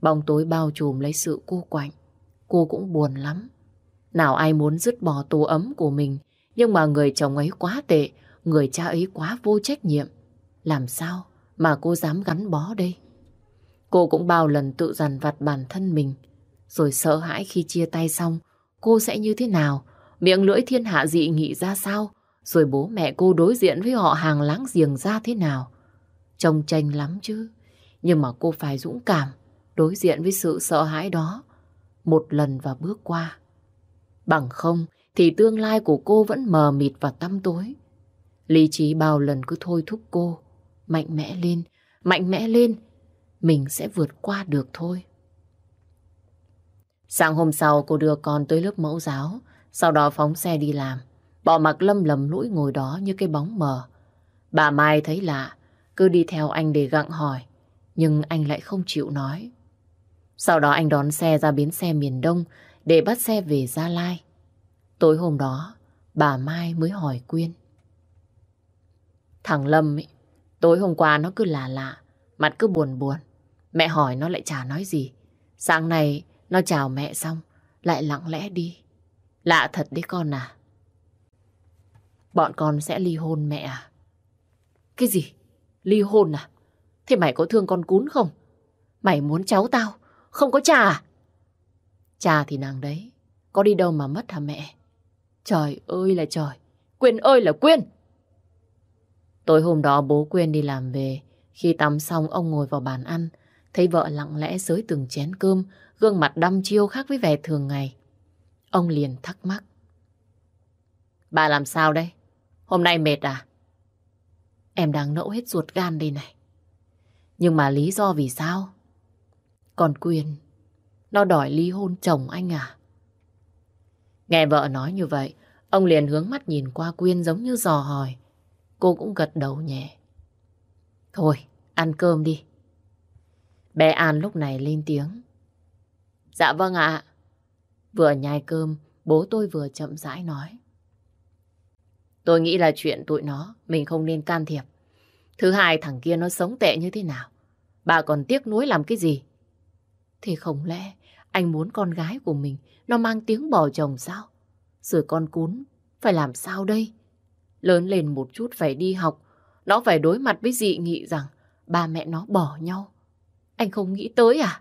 Bóng tối bao trùm lấy sự cô quạnh. Cô cũng buồn lắm. Nào ai muốn dứt bỏ tổ ấm của mình, nhưng mà người chồng ấy quá tệ, người cha ấy quá vô trách nhiệm. Làm sao mà cô dám gắn bó đây? Cô cũng bao lần tự dằn vặt bản thân mình, rồi sợ hãi khi chia tay xong, cô sẽ như thế nào, miệng lưỡi thiên hạ dị nghị ra sao, rồi bố mẹ cô đối diện với họ hàng láng giềng ra thế nào. Trông tranh lắm chứ, nhưng mà cô phải dũng cảm, đối diện với sự sợ hãi đó, một lần và bước qua. Bằng không thì tương lai của cô vẫn mờ mịt và tăm tối. Lý trí bao lần cứ thôi thúc cô, mạnh mẽ lên, mạnh mẽ lên, mình sẽ vượt qua được thôi. Sáng hôm sau cô đưa con tới lớp mẫu giáo, sau đó phóng xe đi làm. Bỏ mặc lâm lầm lũi ngồi đó như cái bóng mờ. Bà Mai thấy lạ, cứ đi theo anh để gặng hỏi. Nhưng anh lại không chịu nói. Sau đó anh đón xe ra bến xe miền Đông để bắt xe về Gia Lai. Tối hôm đó, bà Mai mới hỏi Quyên. Thằng Lâm ấy, tối hôm qua nó cứ lạ lạ, mặt cứ buồn buồn. Mẹ hỏi nó lại chả nói gì. Sáng nay nó chào mẹ xong, lại lặng lẽ đi. Lạ thật đấy con à. Bọn con sẽ ly hôn mẹ à? Cái gì? Ly hôn à? Thế mày có thương con cún không? Mày muốn cháu tao, không có cha à? Cha thì nàng đấy, có đi đâu mà mất hả mẹ? Trời ơi là trời, Quyên ơi là Quyên! Tối hôm đó bố Quyên đi làm về, khi tắm xong ông ngồi vào bàn ăn, thấy vợ lặng lẽ dưới từng chén cơm, gương mặt đăm chiêu khác với vẻ thường ngày. Ông liền thắc mắc. Bà làm sao đây? Hôm nay mệt à? Em đang nẫu hết ruột gan đây này. Nhưng mà lý do vì sao? Còn Quyên, nó đòi ly hôn chồng anh à? Nghe vợ nói như vậy, ông liền hướng mắt nhìn qua Quyên giống như dò hỏi. Cô cũng gật đầu nhẹ. Thôi, ăn cơm đi. Bé An lúc này lên tiếng. Dạ vâng ạ. Vừa nhai cơm, bố tôi vừa chậm rãi nói. Tôi nghĩ là chuyện tụi nó, mình không nên can thiệp. Thứ hai, thằng kia nó sống tệ như thế nào? Bà còn tiếc nuối làm cái gì? Thì không lẽ anh muốn con gái của mình nó mang tiếng bỏ chồng sao? Rồi con cún, phải làm sao đây? Lớn lên một chút phải đi học, nó phải đối mặt với dị nghị rằng ba mẹ nó bỏ nhau. Anh không nghĩ tới à?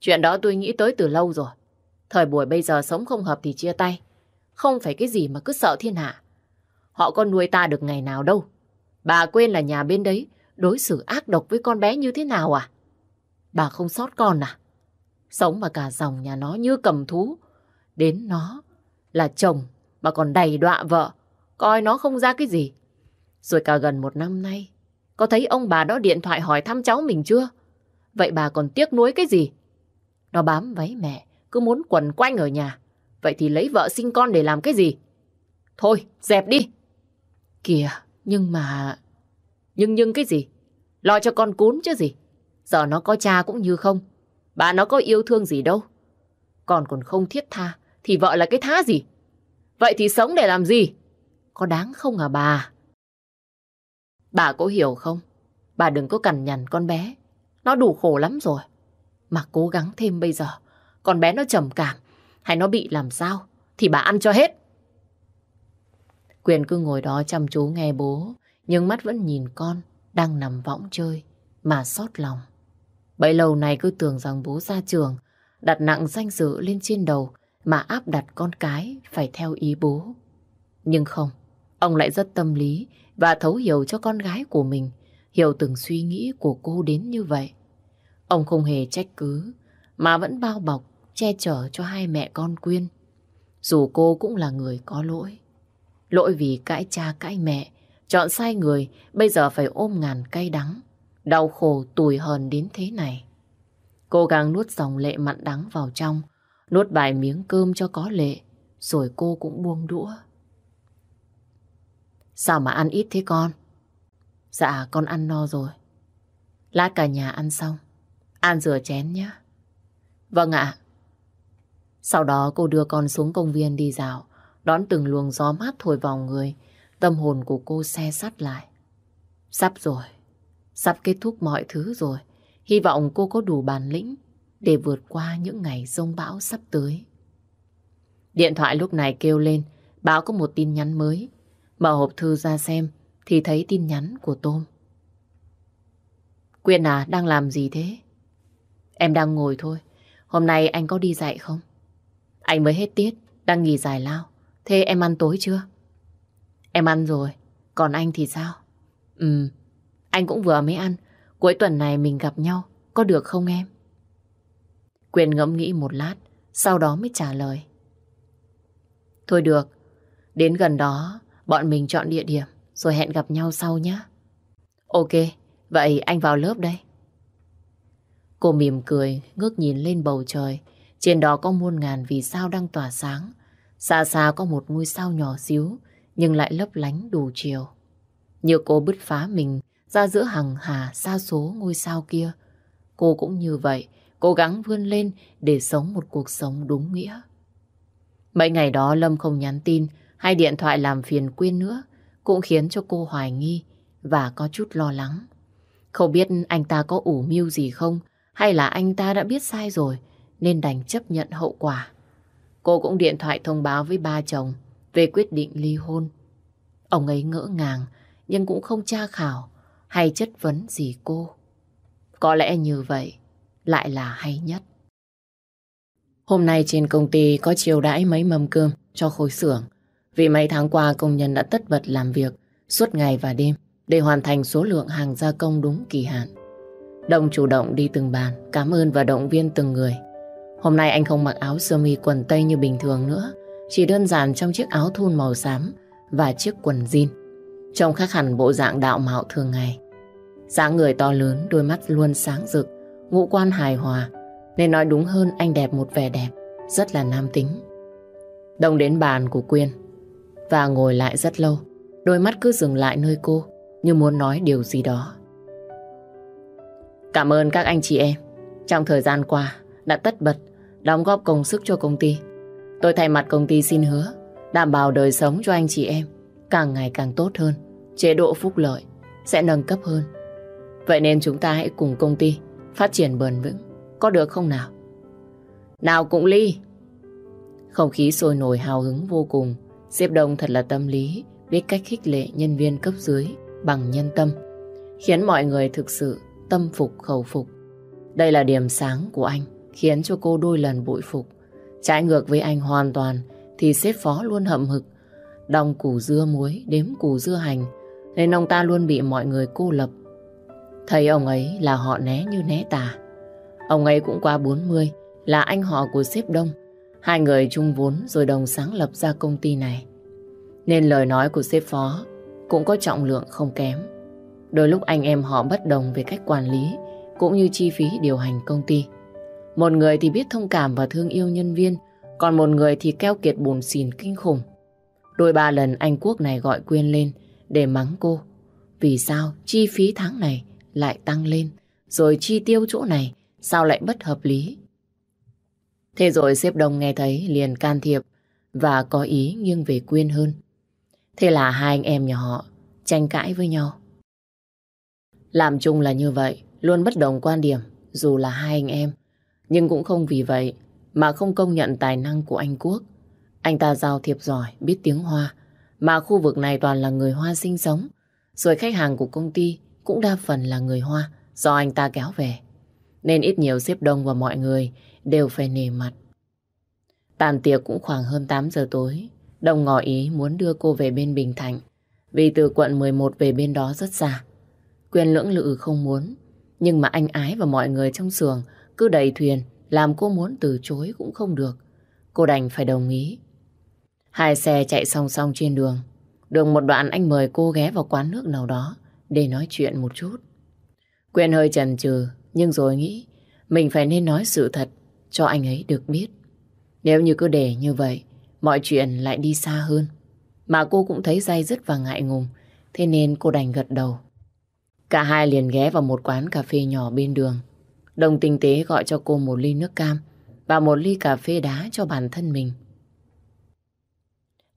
Chuyện đó tôi nghĩ tới từ lâu rồi. Thời buổi bây giờ sống không hợp thì chia tay. Không phải cái gì mà cứ sợ thiên hạ. Họ có nuôi ta được ngày nào đâu. Bà quên là nhà bên đấy đối xử ác độc với con bé như thế nào à? Bà không sót con à? Sống mà cả dòng nhà nó như cầm thú. Đến nó là chồng mà còn đầy đọa vợ. Coi nó không ra cái gì. Rồi cả gần một năm nay, có thấy ông bà đó điện thoại hỏi thăm cháu mình chưa? Vậy bà còn tiếc nuối cái gì? Nó bám váy mẹ, cứ muốn quần quanh ở nhà. Vậy thì lấy vợ sinh con để làm cái gì? Thôi, dẹp đi. Kìa, nhưng mà... Nhưng nhưng cái gì? Lo cho con cún chứ gì? Giờ nó có cha cũng như không. Bà nó có yêu thương gì đâu. Còn còn không thiết tha, thì vợ là cái thá gì? Vậy thì sống để làm gì? Có đáng không à bà? Bà có hiểu không? Bà đừng có cằn nhằn con bé. Nó đủ khổ lắm rồi. Mà cố gắng thêm bây giờ. Con bé nó trầm cảm. Hay nó bị làm sao? Thì bà ăn cho hết. Quyền cứ ngồi đó chăm chú nghe bố. Nhưng mắt vẫn nhìn con. Đang nằm võng chơi. Mà xót lòng. Bấy lâu này cứ tưởng rằng bố ra trường. Đặt nặng danh dự lên trên đầu. Mà áp đặt con cái phải theo ý bố. Nhưng không. Ông lại rất tâm lý và thấu hiểu cho con gái của mình, hiểu từng suy nghĩ của cô đến như vậy. Ông không hề trách cứ, mà vẫn bao bọc, che chở cho hai mẹ con Quyên. Dù cô cũng là người có lỗi. Lỗi vì cãi cha cãi mẹ, chọn sai người, bây giờ phải ôm ngàn cay đắng. Đau khổ tủi hờn đến thế này. Cố gắng nuốt dòng lệ mặn đắng vào trong, nuốt vài miếng cơm cho có lệ, rồi cô cũng buông đũa. Sao mà ăn ít thế con? Dạ con ăn no rồi. Lát cả nhà ăn xong. An rửa chén nhé. Vâng ạ. Sau đó cô đưa con xuống công viên đi dạo, đón từng luồng gió mát thổi vào người. Tâm hồn của cô xe sắt lại. Sắp rồi. Sắp kết thúc mọi thứ rồi. Hy vọng cô có đủ bản lĩnh để vượt qua những ngày rông bão sắp tới. Điện thoại lúc này kêu lên, báo có một tin nhắn mới. Mở hộp thư ra xem thì thấy tin nhắn của Tôm. Quyên à, đang làm gì thế? Em đang ngồi thôi. Hôm nay anh có đi dạy không? Anh mới hết tiết, đang nghỉ giải lao. Thế em ăn tối chưa? Em ăn rồi. Còn anh thì sao? Ừ, anh cũng vừa mới ăn. Cuối tuần này mình gặp nhau, có được không em? Quyền ngẫm nghĩ một lát, sau đó mới trả lời. Thôi được, đến gần đó Bọn mình chọn địa điểm rồi hẹn gặp nhau sau nhé. Ok, vậy anh vào lớp đây. Cô mỉm cười, ngước nhìn lên bầu trời. Trên đó có muôn ngàn vì sao đang tỏa sáng. Xa xa có một ngôi sao nhỏ xíu, nhưng lại lấp lánh đủ chiều. Như cô bứt phá mình ra giữa hàng hà xa số ngôi sao kia. Cô cũng như vậy, cố gắng vươn lên để sống một cuộc sống đúng nghĩa. Mấy ngày đó Lâm không nhắn tin hay điện thoại làm phiền Quyên nữa, cũng khiến cho cô hoài nghi và có chút lo lắng. Không biết anh ta có ủ mưu gì không, hay là anh ta đã biết sai rồi nên đành chấp nhận hậu quả. Cô cũng điện thoại thông báo với ba chồng về quyết định ly hôn. Ông ấy ngỡ ngàng nhưng cũng không tra khảo hay chất vấn gì cô. Có lẽ như vậy lại là hay nhất. Hôm nay trên công ty có chiều đãi mấy mâm cơm cho khối xưởng. Vì mấy tháng qua công nhân đã tất bật làm việc suốt ngày và đêm để hoàn thành số lượng hàng gia công đúng kỳ hạn. Đồng chủ động đi từng bàn, cảm ơn và động viên từng người. Hôm nay anh không mặc áo sơ mi quần tây như bình thường nữa, chỉ đơn giản trong chiếc áo thun màu xám và chiếc quần jean. Trông khác hẳn bộ dạng đạo mạo thường ngày. dáng người to lớn, đôi mắt luôn sáng rực, ngũ quan hài hòa, nên nói đúng hơn anh đẹp một vẻ đẹp, rất là nam tính. Đồng đến bàn của Quyên và ngồi lại rất lâu, đôi mắt cứ dừng lại nơi cô như muốn nói điều gì đó. Cảm ơn các anh chị em trong thời gian qua đã tất bật đóng góp công sức cho công ty. Tôi thay mặt công ty xin hứa đảm bảo đời sống cho anh chị em càng ngày càng tốt hơn, chế độ phúc lợi sẽ nâng cấp hơn. Vậy nên chúng ta hãy cùng công ty phát triển bền vững, có được không nào? Nào cũng ly! Không khí sôi nổi hào hứng vô cùng, xếp đông thật là tâm lý, biết cách khích lệ nhân viên cấp dưới bằng nhân tâm, khiến mọi người thực sự tâm phục khẩu phục. Đây là điểm sáng của anh, khiến cho cô đôi lần bội phục. Trái ngược với anh hoàn toàn, thì xếp phó luôn hậm hực, đong củ dưa muối, đếm củ dưa hành, nên ông ta luôn bị mọi người cô lập. Thấy ông ấy là họ né như né tà. Ông ấy cũng qua 40, là anh họ của sếp Đông. Hai người chung vốn rồi đồng sáng lập ra công ty này. Nên lời nói của sếp phó cũng có trọng lượng không kém. Đôi lúc anh em họ bất đồng về cách quản lý cũng như chi phí điều hành công ty. Một người thì biết thông cảm và thương yêu nhân viên, còn một người thì keo kiệt buồn xỉn kinh khủng. Đôi ba lần anh Quốc này gọi Quyên lên để mắng cô. Vì sao chi phí tháng này lại tăng lên, rồi chi tiêu chỗ này sao lại bất hợp lý. Thế rồi xếp đồng nghe thấy liền can thiệp và có ý nghiêng về Quyên hơn. Thế là hai anh em nhà họ tranh cãi với nhau. Làm chung là như vậy, luôn bất đồng quan điểm, dù là hai anh em. Nhưng cũng không vì vậy mà không công nhận tài năng của anh Quốc. Anh ta giao thiệp giỏi, biết tiếng Hoa, mà khu vực này toàn là người Hoa sinh sống. Rồi khách hàng của công ty cũng đa phần là người Hoa do anh ta kéo về. Nên ít nhiều xếp đông và mọi người đều phải nề mặt. Tàn tiệc cũng khoảng hơn 8 giờ tối. Đồng ngỏ ý muốn đưa cô về bên Bình Thạnh. Vì từ quận 11 về bên đó rất xa. Quyền lưỡng lự không muốn. Nhưng mà anh ái và mọi người trong xưởng cứ đầy thuyền, làm cô muốn từ chối cũng không được. Cô đành phải đồng ý. Hai xe chạy song song trên đường. Đường một đoạn anh mời cô ghé vào quán nước nào đó để nói chuyện một chút. Quyền hơi chần chừ, nhưng rồi nghĩ mình phải nên nói sự thật cho anh ấy được biết. Nếu như cứ để như vậy, mọi chuyện lại đi xa hơn. Mà cô cũng thấy day dứt và ngại ngùng, thế nên cô đành gật đầu. Cả hai liền ghé vào một quán cà phê nhỏ bên đường. Đồng tinh tế gọi cho cô một ly nước cam và một ly cà phê đá cho bản thân mình.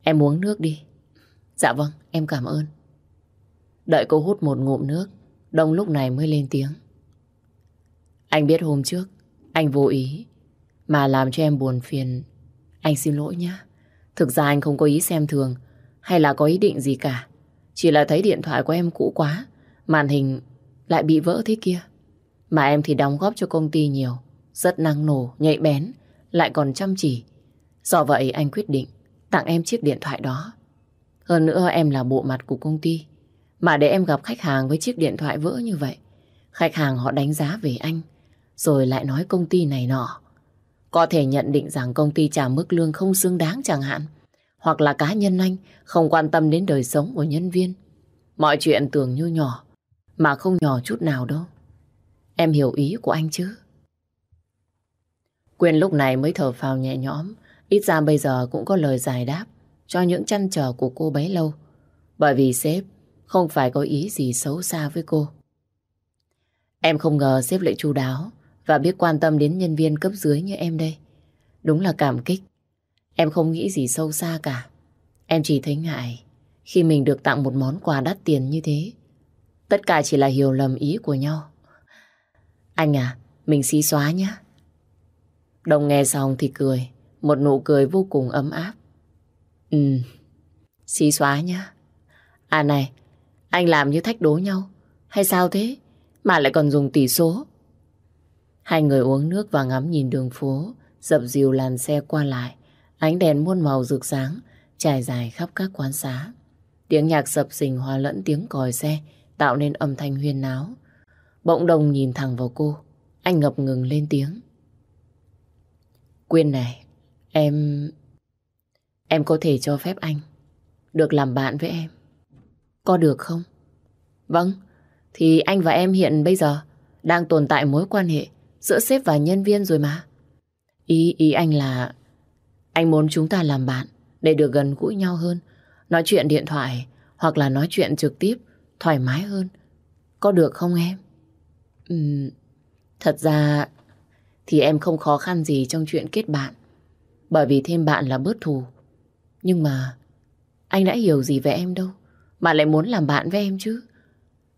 Em uống nước đi. Dạ vâng, em cảm ơn. Đợi cô hút một ngụm nước, Đông lúc này mới lên tiếng. Anh biết hôm trước, anh vô ý, mà làm cho em buồn phiền. Anh xin lỗi nhé. Thực ra anh không có ý xem thường, hay là có ý định gì cả. Chỉ là thấy điện thoại của em cũ quá, màn hình lại bị vỡ thế kia. Mà em thì đóng góp cho công ty nhiều, rất năng nổ, nhạy bén, lại còn chăm chỉ. Do vậy anh quyết định tặng em chiếc điện thoại đó. Hơn nữa em là bộ mặt của công ty. Mà để em gặp khách hàng với chiếc điện thoại vỡ như vậy, khách hàng họ đánh giá về anh, rồi lại nói công ty này nọ. Có thể nhận định rằng công ty trả mức lương không xứng đáng chẳng hạn, hoặc là cá nhân anh không quan tâm đến đời sống của nhân viên. Mọi chuyện tưởng như nhỏ, mà không nhỏ chút nào đâu. Em hiểu ý của anh chứ? Quyên lúc này mới thở phào nhẹ nhõm, ít ra bây giờ cũng có lời giải đáp cho những chăn trở của cô bấy lâu. Bởi vì sếp không phải có ý gì xấu xa với cô. Em không ngờ sếp lại chu đáo và biết quan tâm đến nhân viên cấp dưới như em đây. Đúng là cảm kích. Em không nghĩ gì sâu xa cả. Em chỉ thấy ngại khi mình được tặng một món quà đắt tiền như thế. Tất cả chỉ là hiểu lầm ý của nhau. Anh à, mình xí xóa nhé. Đồng nghe xong thì cười, một nụ cười vô cùng ấm áp. Ừ, xí xóa nhá. À này, anh làm như thách đố nhau, hay sao thế? Mà lại còn dùng tỷ số. Hai người uống nước và ngắm nhìn đường phố, dập dìu làn xe qua lại. Ánh đèn muôn màu rực sáng, trải dài khắp các quán xá. Tiếng nhạc sập sình hòa lẫn tiếng còi xe, tạo nên âm thanh huyên náo. Bỗng đồng nhìn thẳng vào cô, anh ngập ngừng lên tiếng. Quyên này, em... Em có thể cho phép anh được làm bạn với em. Có được không? Vâng, thì anh và em hiện bây giờ đang tồn tại mối quan hệ giữa sếp và nhân viên rồi mà. Ý ý anh là anh muốn chúng ta làm bạn để được gần gũi nhau hơn, nói chuyện điện thoại hoặc là nói chuyện trực tiếp thoải mái hơn. Có được không em? Thật ra thì em không khó khăn gì trong chuyện kết bạn. Bởi vì thêm bạn là bớt thù. Nhưng mà anh đã hiểu gì về em đâu. Mà lại muốn làm bạn với em chứ.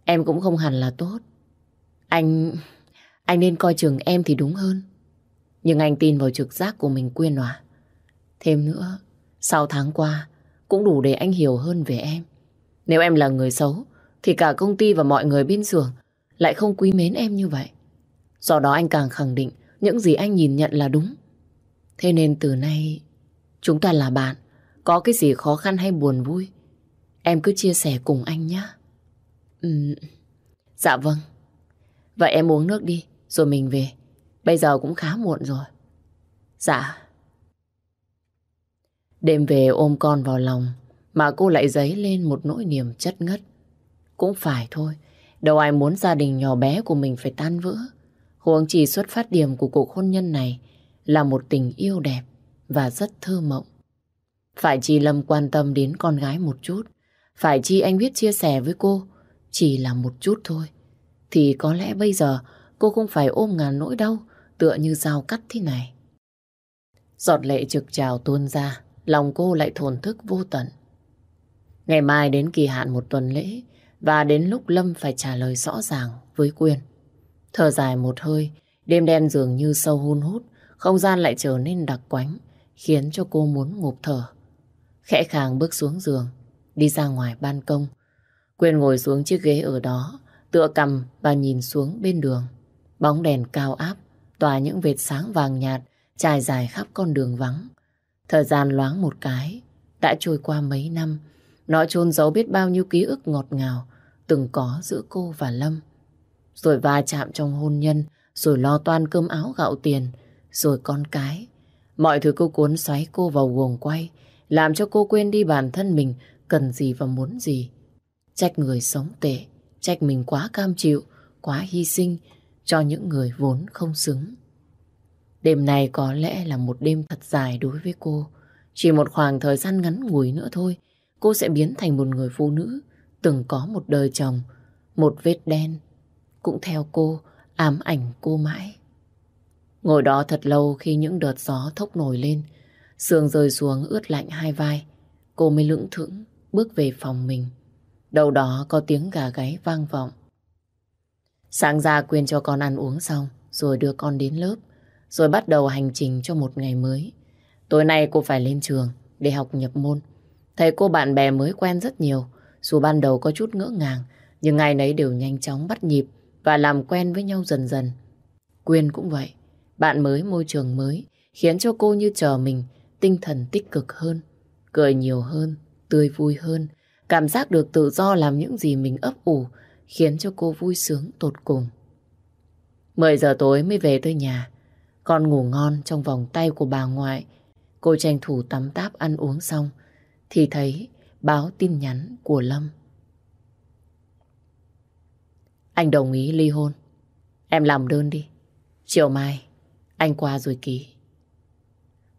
Em cũng không hẳn là tốt. Anh... Anh nên coi chừng em thì đúng hơn. Nhưng anh tin vào trực giác của mình quyên hòa. Thêm nữa, sau tháng qua cũng đủ để anh hiểu hơn về em. Nếu em là người xấu, thì cả công ty và mọi người bên xưởng lại không quý mến em như vậy. Do đó anh càng khẳng định những gì anh nhìn nhận là đúng. Thế nên từ nay chúng ta là bạn. Có cái gì khó khăn hay buồn vui em cứ chia sẻ cùng anh nhé. Ừ, dạ vâng. Vậy em uống nước đi rồi mình về. Bây giờ cũng khá muộn rồi. Dạ. Đêm về ôm con vào lòng mà cô lại dấy lên một nỗi niềm chất ngất. Cũng phải thôi, đâu ai muốn gia đình nhỏ bé của mình phải tan vỡ. Huống chỉ xuất phát điểm của cuộc hôn nhân này là một tình yêu đẹp và rất thơ mộng. Phải chi Lâm quan tâm đến con gái một chút, phải chi anh biết chia sẻ với cô chỉ là một chút thôi, thì có lẽ bây giờ cô không phải ôm ngàn nỗi đau tựa như dao cắt thế này. Giọt lệ trực trào tuôn ra, lòng cô lại thổn thức vô tận. Ngày mai đến kỳ hạn một tuần lễ và đến lúc Lâm phải trả lời rõ ràng với Quyên. Thở dài một hơi, đêm đen dường như sâu hun hút, không gian lại trở nên đặc quánh, khiến cho cô muốn ngụp thở. Khẽ khàng bước xuống giường, đi ra ngoài ban công. Quyên ngồi xuống chiếc ghế ở đó, tựa cầm và nhìn xuống bên đường. Bóng đèn cao áp, tỏa những vệt sáng vàng nhạt, trải dài khắp con đường vắng. Thời gian loáng một cái, đã trôi qua mấy năm, nó chôn giấu biết bao nhiêu ký ức ngọt ngào từng có giữa cô và Lâm. Rồi va chạm trong hôn nhân, rồi lo toan cơm áo gạo tiền, rồi con cái. Mọi thứ cô cuốn xoáy cô vào guồng quay, làm cho cô quên đi bản thân mình cần gì và muốn gì. Trách người sống tệ, trách mình quá cam chịu, quá hy sinh cho những người vốn không xứng. Đêm này có lẽ là một đêm thật dài đối với cô. Chỉ một khoảng thời gian ngắn ngủi nữa thôi, cô sẽ biến thành một người phụ nữ từng có một đời chồng, một vết đen, cũng theo cô, ám ảnh cô mãi. Ngồi đó thật lâu khi những đợt gió thốc nổi lên, sương rơi xuống ướt lạnh hai vai, cô mới lững thững bước về phòng mình. Đầu đó có tiếng gà gáy vang vọng. Sáng ra quên cho con ăn uống xong, rồi đưa con đến lớp, rồi bắt đầu hành trình cho một ngày mới. Tối nay cô phải lên trường để học nhập môn. Thầy cô bạn bè mới quen rất nhiều, dù ban đầu có chút ngỡ ngàng, nhưng ngày nấy đều nhanh chóng bắt nhịp và làm quen với nhau dần dần. Quyên cũng vậy, bạn mới môi trường mới khiến cho cô như chờ mình tinh thần tích cực hơn, cười nhiều hơn, tươi vui hơn, cảm giác được tự do làm những gì mình ấp ủ khiến cho cô vui sướng tột cùng. 10 giờ tối mới về tới nhà, con ngủ ngon trong vòng tay của bà ngoại. Cô tranh thủ tắm táp ăn uống xong thì thấy báo tin nhắn của Lâm. Anh đồng ý ly hôn. Em làm đơn đi. Chiều mai, anh qua rồi ký.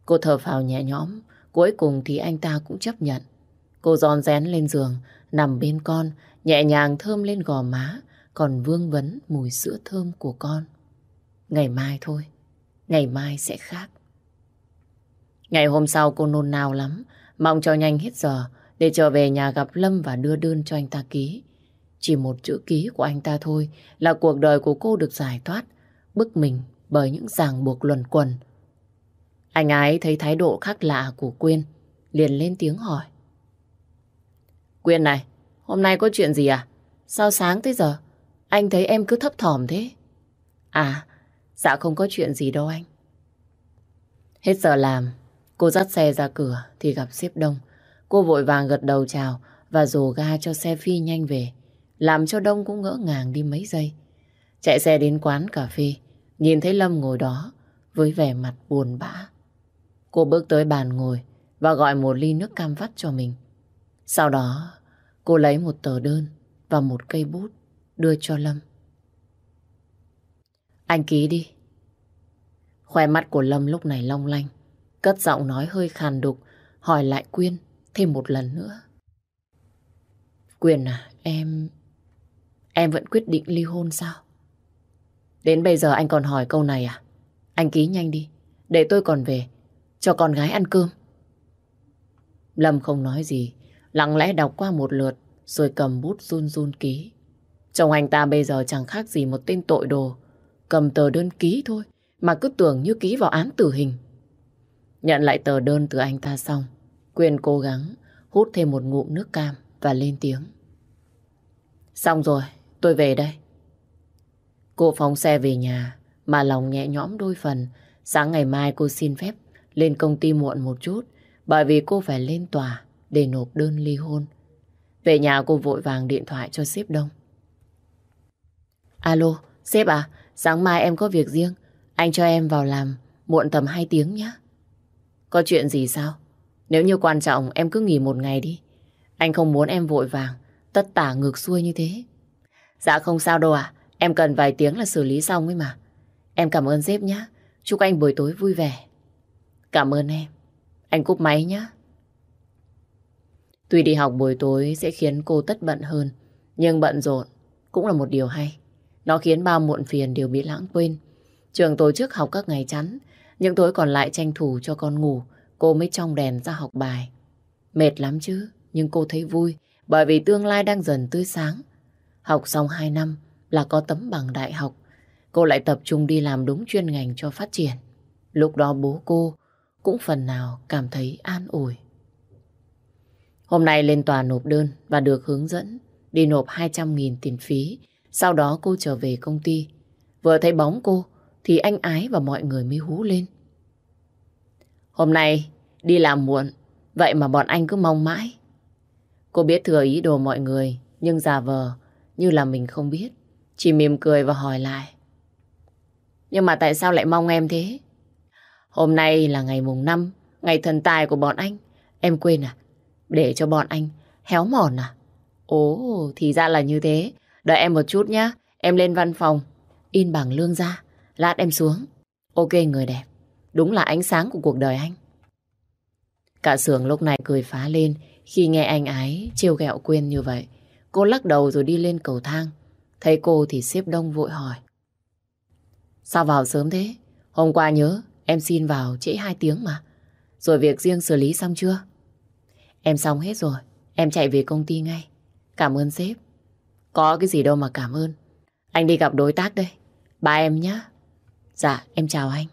Cô thở phào nhẹ nhõm, cuối cùng thì anh ta cũng chấp nhận. Cô giòn rén lên giường, nằm bên con, nhẹ nhàng thơm lên gò má, còn vương vấn mùi sữa thơm của con. Ngày mai thôi, ngày mai sẽ khác. Ngày hôm sau cô nôn nao lắm, mong cho nhanh hết giờ để trở về nhà gặp Lâm và đưa đơn cho anh ta ký. Chỉ một chữ ký của anh ta thôi là cuộc đời của cô được giải thoát, bức mình bởi những ràng buộc luẩn quẩn. Anh ái thấy thái độ khác lạ của Quyên, liền lên tiếng hỏi. Quyên này, hôm nay có chuyện gì à? Sao sáng tới giờ? Anh thấy em cứ thấp thỏm thế. À, dạ không có chuyện gì đâu anh. Hết giờ làm, cô dắt xe ra cửa thì gặp xếp đông. Cô vội vàng gật đầu chào và rồ ga cho xe phi nhanh về, làm cho Đông cũng ngỡ ngàng đi mấy giây. Chạy xe đến quán cà phê, nhìn thấy Lâm ngồi đó với vẻ mặt buồn bã. Cô bước tới bàn ngồi và gọi một ly nước cam vắt cho mình. Sau đó, cô lấy một tờ đơn và một cây bút đưa cho Lâm. Anh ký đi. Khoe mắt của Lâm lúc này long lanh, cất giọng nói hơi khàn đục, hỏi lại Quyên thêm một lần nữa. Quyên à, em... Em vẫn quyết định ly hôn sao? Đến bây giờ anh còn hỏi câu này à? Anh ký nhanh đi, để tôi còn về, cho con gái ăn cơm. Lâm không nói gì, lặng lẽ đọc qua một lượt, rồi cầm bút run run ký. Chồng anh ta bây giờ chẳng khác gì một tên tội đồ, cầm tờ đơn ký thôi, mà cứ tưởng như ký vào án tử hình. Nhận lại tờ đơn từ anh ta xong, Quyền cố gắng hút thêm một ngụm nước cam và lên tiếng. Xong rồi, tôi về đây. Cô phóng xe về nhà, mà lòng nhẹ nhõm đôi phần. Sáng ngày mai cô xin phép lên công ty muộn một chút, bởi vì cô phải lên tòa để nộp đơn ly hôn. Về nhà cô vội vàng điện thoại cho sếp đông. Alo, sếp à, sáng mai em có việc riêng. Anh cho em vào làm muộn tầm 2 tiếng nhé. Có chuyện gì sao? Nếu như quan trọng em cứ nghỉ một ngày đi. Anh không muốn em vội vàng, tất tả ngược xuôi như thế. Dạ không sao đâu ạ. Em cần vài tiếng là xử lý xong ấy mà. Em cảm ơn sếp nhé. Chúc anh buổi tối vui vẻ. Cảm ơn em. Anh cúp máy nhé. Tuy đi học buổi tối sẽ khiến cô tất bận hơn, nhưng bận rộn cũng là một điều hay. Nó khiến bao muộn phiền đều bị lãng quên. Trường tổ chức học các ngày chắn, những tối còn lại tranh thủ cho con ngủ, cô mới trong đèn ra học bài. Mệt lắm chứ, nhưng cô thấy vui, bởi vì tương lai đang dần tươi sáng. Học xong 2 năm là có tấm bằng đại học, cô lại tập trung đi làm đúng chuyên ngành cho phát triển. Lúc đó bố cô cũng phần nào cảm thấy an ủi. Hôm nay lên tòa nộp đơn và được hướng dẫn đi nộp 200.000 tiền phí. Sau đó cô trở về công ty. Vừa thấy bóng cô thì anh Ái và mọi người mới hú lên. Hôm nay đi làm muộn, vậy mà bọn anh cứ mong mãi. Cô biết thừa ý đồ mọi người, nhưng giả vờ như là mình không biết. Chỉ mỉm cười và hỏi lại. Nhưng mà tại sao lại mong em thế? Hôm nay là ngày mùng 5, ngày thần tài của bọn anh. Em quên à? Để cho bọn anh héo mòn à? Ồ, thì ra là như thế. Đợi em một chút nhá. Em lên văn phòng, in bảng lương ra. Lát em xuống. Ok, người đẹp. Đúng là ánh sáng của cuộc đời anh. Cả sưởng lúc này cười phá lên khi nghe anh ái trêu ghẹo quên như vậy. Cô lắc đầu rồi đi lên cầu thang. Thấy cô thì xếp đông vội hỏi. Sao vào sớm thế? Hôm qua nhớ, em xin vào trễ 2 tiếng mà. Rồi việc riêng xử lý xong chưa? Em xong hết rồi. Em chạy về công ty ngay. Cảm ơn sếp. Có cái gì đâu mà cảm ơn. Anh đi gặp đối tác đây. Ba em nhé. Dạ, em chào anh.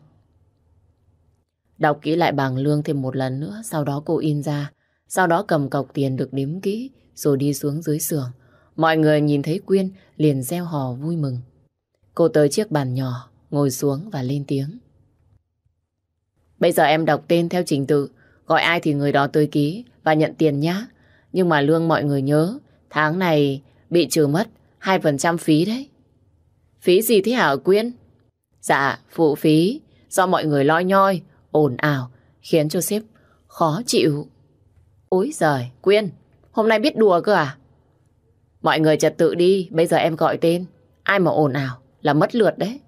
Đọc kỹ lại bảng lương thêm một lần nữa, sau đó cô in ra. Sau đó cầm cọc tiền được đếm kỹ, rồi đi xuống dưới sườn Mọi người nhìn thấy Quyên liền reo hò vui mừng. Cô tới chiếc bàn nhỏ, ngồi xuống và lên tiếng. Bây giờ em đọc tên theo trình tự, gọi ai thì người đó tới ký và nhận tiền nhá. Nhưng mà lương mọi người nhớ, tháng này bị trừ mất 2% phí đấy. Phí gì thế hả Quyên? Dạ, phụ phí, do mọi người lo nhoi, ồn ào, khiến cho sếp khó chịu. Úi giời, Quyên, hôm nay biết đùa cơ à? Mọi người trật tự đi, bây giờ em gọi tên. Ai mà ồn ào là mất lượt đấy.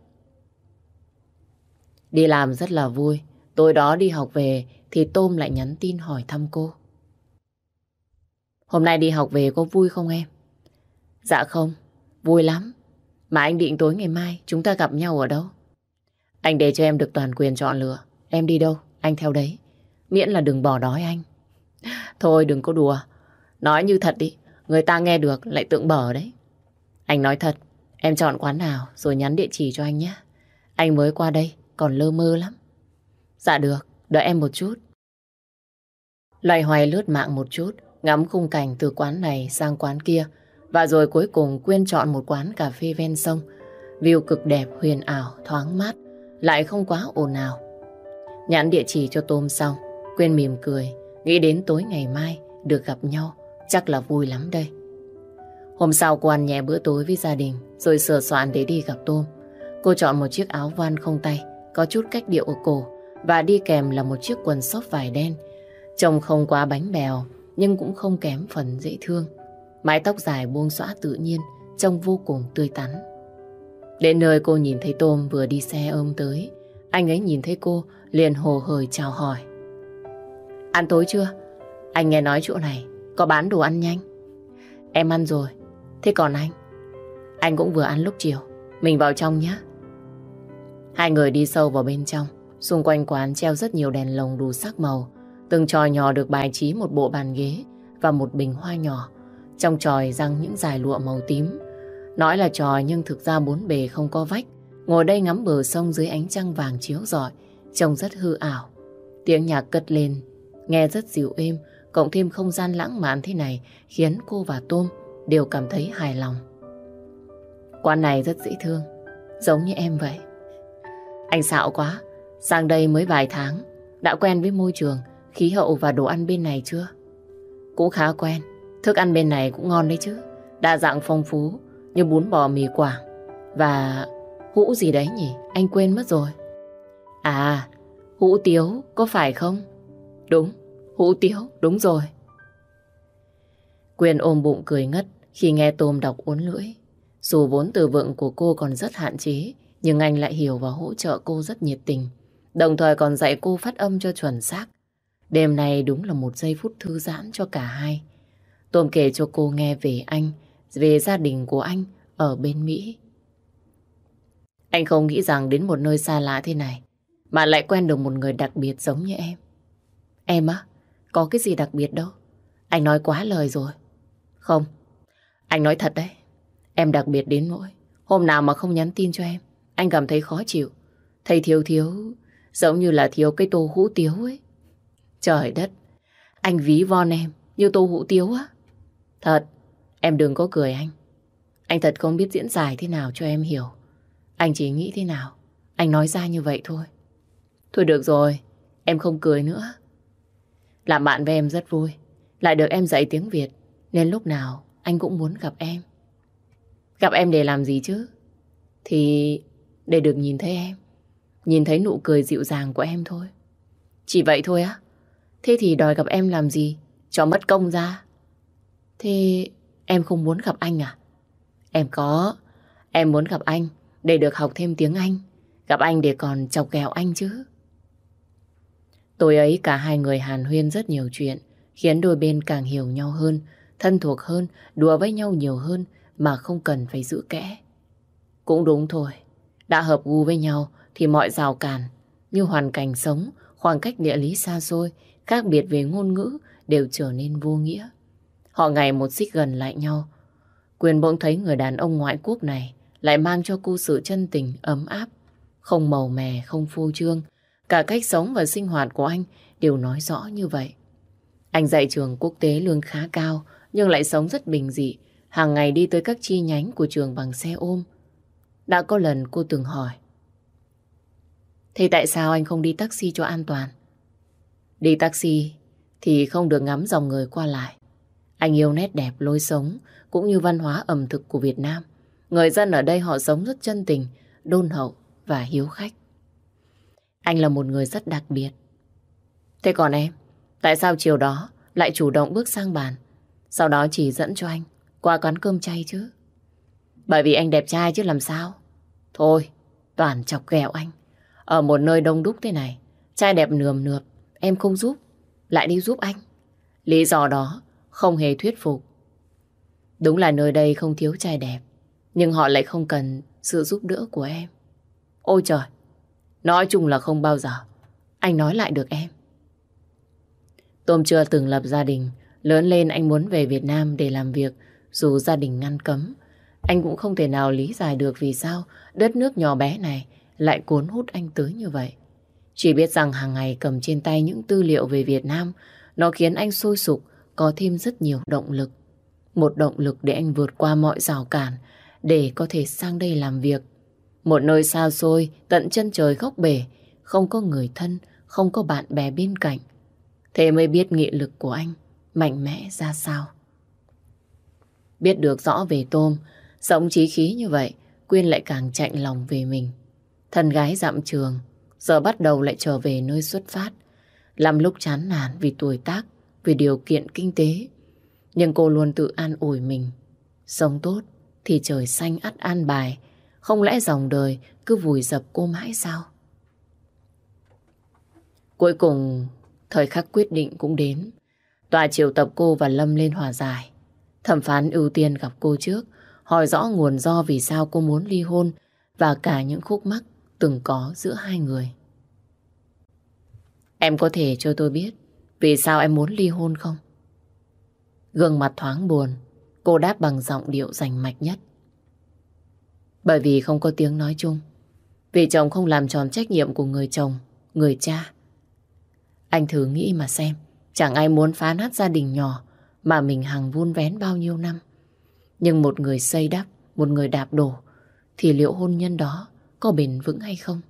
Đi làm rất là vui. Tối đó đi học về thì Tôm lại nhắn tin hỏi thăm cô. Hôm nay đi học về có vui không em? Dạ không, vui lắm. Mà anh định tối ngày mai chúng ta gặp nhau ở đâu? Anh để cho em được toàn quyền chọn lựa. Em đi đâu, anh theo đấy. Miễn là đừng bỏ đói anh. Thôi đừng có đùa. Nói như thật đi, người ta nghe được lại tượng bở đấy. Anh nói thật, em chọn quán nào rồi nhắn địa chỉ cho anh nhé. Anh mới qua đây, còn lơ mơ lắm. Dạ được, đợi em một chút. Loài hoài lướt mạng một chút, ngắm khung cảnh từ quán này sang quán kia, và rồi cuối cùng Quyên chọn một quán cà phê ven sông. View cực đẹp, huyền ảo, thoáng mát, lại không quá ồn ào. Nhãn địa chỉ cho Tôm xong, Quyên mỉm cười, nghĩ đến tối ngày mai được gặp nhau, chắc là vui lắm đây. Hôm sau cô ăn nhẹ bữa tối với gia đình, rồi sửa soạn để đi gặp Tôm. Cô chọn một chiếc áo van không tay, có chút cách điệu ở cổ, và đi kèm là một chiếc quần sóc vải đen. Trông không quá bánh bèo, nhưng cũng không kém phần dễ thương. Mái tóc dài buông xõa tự nhiên, trông vô cùng tươi tắn. Đến nơi cô nhìn thấy Tôm vừa đi xe ôm tới. Anh ấy nhìn thấy cô, liền hồ hởi chào hỏi. Ăn tối chưa? Anh nghe nói chỗ này có bán đồ ăn nhanh. Em ăn rồi. Thế còn anh? Anh cũng vừa ăn lúc chiều. Mình vào trong nhé. Hai người đi sâu vào bên trong. Xung quanh quán treo rất nhiều đèn lồng đủ sắc màu. Từng tròi nhỏ được bài trí một bộ bàn ghế và một bình hoa nhỏ. Trong tròi răng những dải lụa màu tím. Nói là trò nhưng thực ra bốn bề không có vách. Ngồi đây ngắm bờ sông dưới ánh trăng vàng chiếu rọi, trông rất hư ảo. Tiếng nhạc cất lên, nghe rất dịu êm, cộng thêm không gian lãng mạn thế này khiến cô và Tôm đều cảm thấy hài lòng. Quán này rất dễ thương, giống như em vậy. Anh xạo quá, sang đây mới vài tháng, đã quen với môi trường, khí hậu và đồ ăn bên này chưa? Cũng khá quen, thức ăn bên này cũng ngon đấy chứ, đa dạng phong phú như bún bò mì quảng và hũ gì đấy nhỉ, anh quên mất rồi. À, hũ tiếu có phải không? Đúng, hũ tiếu, đúng rồi. Quyền ôm bụng cười ngất khi nghe Tôm đọc uốn lưỡi. Dù vốn từ vựng của cô còn rất hạn chế, nhưng anh lại hiểu và hỗ trợ cô rất nhiệt tình. Đồng thời còn dạy cô phát âm cho chuẩn xác. Đêm nay đúng là một giây phút thư giãn cho cả hai. Tôm kể cho cô nghe về anh, về gia đình của anh ở bên Mỹ. Anh không nghĩ rằng đến một nơi xa lạ thế này mà lại quen được một người đặc biệt giống như em. Em á, có cái gì đặc biệt đâu. Anh nói quá lời rồi. Không, anh nói thật đấy. Em đặc biệt đến nỗi. Hôm nào mà không nhắn tin cho em, anh cảm thấy khó chịu. Thấy thiếu thiếu, giống như là thiếu cái tô hũ tiếu ấy. Trời đất, anh ví von em như tô hũ tiếu á. Thật, em đừng có cười anh. Anh thật không biết diễn giải thế nào cho em hiểu. Anh chỉ nghĩ thế nào, anh nói ra như vậy thôi. Thôi được rồi, em không cười nữa. Làm bạn với em rất vui. Lại được em dạy tiếng Việt, nên lúc nào anh cũng muốn gặp em. Gặp em để làm gì chứ? Thì để được nhìn thấy em. Nhìn thấy nụ cười dịu dàng của em thôi. Chỉ vậy thôi á? Thế thì đòi gặp em làm gì? Cho mất công ra. Thế em không muốn gặp anh à? Em có. Em muốn gặp anh để được học thêm tiếng Anh. Gặp anh để còn chọc kẹo anh chứ. Tối ấy cả hai người hàn huyên rất nhiều chuyện, khiến đôi bên càng hiểu nhau hơn, thân thuộc hơn, đùa với nhau nhiều hơn mà không cần phải giữ kẽ. Cũng đúng thôi, đã hợp gu với nhau thì mọi rào cản như hoàn cảnh sống, khoảng cách địa lý xa xôi, khác biệt về ngôn ngữ đều trở nên vô nghĩa. Họ ngày một xích gần lại nhau. Quyền bỗng thấy người đàn ông ngoại quốc này lại mang cho cô sự chân tình, ấm áp, không màu mè, không phô trương. Cả cách sống và sinh hoạt của anh đều nói rõ như vậy. Anh dạy trường quốc tế lương khá cao, nhưng lại sống rất bình dị, hàng ngày đi tới các chi nhánh của trường bằng xe ôm. Đã có lần cô từng hỏi. Thế tại sao anh không đi taxi cho an toàn? Đi taxi thì không được ngắm dòng người qua lại. Anh yêu nét đẹp lối sống cũng như văn hóa ẩm thực của Việt Nam. Người dân ở đây họ sống rất chân tình, đôn hậu và hiếu khách. Anh là một người rất đặc biệt. Thế còn em, tại sao chiều đó lại chủ động bước sang bàn, sau đó chỉ dẫn cho anh qua quán cơm chay chứ? Bởi vì anh đẹp trai chứ làm sao? Thôi, toàn chọc ghẹo anh. Ở một nơi đông đúc thế này, trai đẹp nườm nượp, em không giúp, lại đi giúp anh. Lý do đó không hề thuyết phục. Đúng là nơi đây không thiếu trai đẹp, nhưng họ lại không cần sự giúp đỡ của em. Ôi trời, nói chung là không bao giờ anh nói lại được em. Tôm chưa từng lập gia đình, lớn lên anh muốn về Việt Nam để làm việc, dù gia đình ngăn cấm. Anh cũng không thể nào lý giải được vì sao đất nước nhỏ bé này lại cuốn hút anh tới như vậy. Chỉ biết rằng hàng ngày cầm trên tay những tư liệu về Việt Nam, nó khiến anh sôi sục, có thêm rất nhiều động lực. Một động lực để anh vượt qua mọi rào cản, để có thể sang đây làm việc. Một nơi xa xôi, tận chân trời góc bể, không có người thân, không có bạn bè bên cạnh. Thế mới biết nghị lực của anh mạnh mẽ ra sao. Biết được rõ về Tôm, sống trí khí như vậy, Quyên lại càng chạnh lòng về mình. Thân gái dặm trường, giờ bắt đầu lại trở về nơi xuất phát. Làm lúc chán nản vì tuổi tác, vì điều kiện kinh tế. Nhưng cô luôn tự an ủi mình. Sống tốt thì trời xanh ắt an bài. Không lẽ dòng đời cứ vùi dập cô mãi sao? Cuối cùng, thời khắc quyết định cũng đến. Tòa triệu tập cô và Lâm lên hòa giải. Thẩm phán ưu tiên gặp cô trước, hỏi rõ nguồn do vì sao cô muốn ly hôn và cả những khúc mắc từng có giữa hai người. Em có thể cho tôi biết vì sao em muốn ly hôn không? Gương mặt thoáng buồn, cô đáp bằng giọng điệu rành mạch nhất. Bởi vì không có tiếng nói chung. Vì chồng không làm tròn trách nhiệm của người chồng, người cha. Anh thử nghĩ mà xem, chẳng ai muốn phá nát gia đình nhỏ mà mình hằng vun vén bao nhiêu năm. Nhưng một người xây đắp, một người đạp đổ, thì liệu hôn nhân đó có bền vững hay không?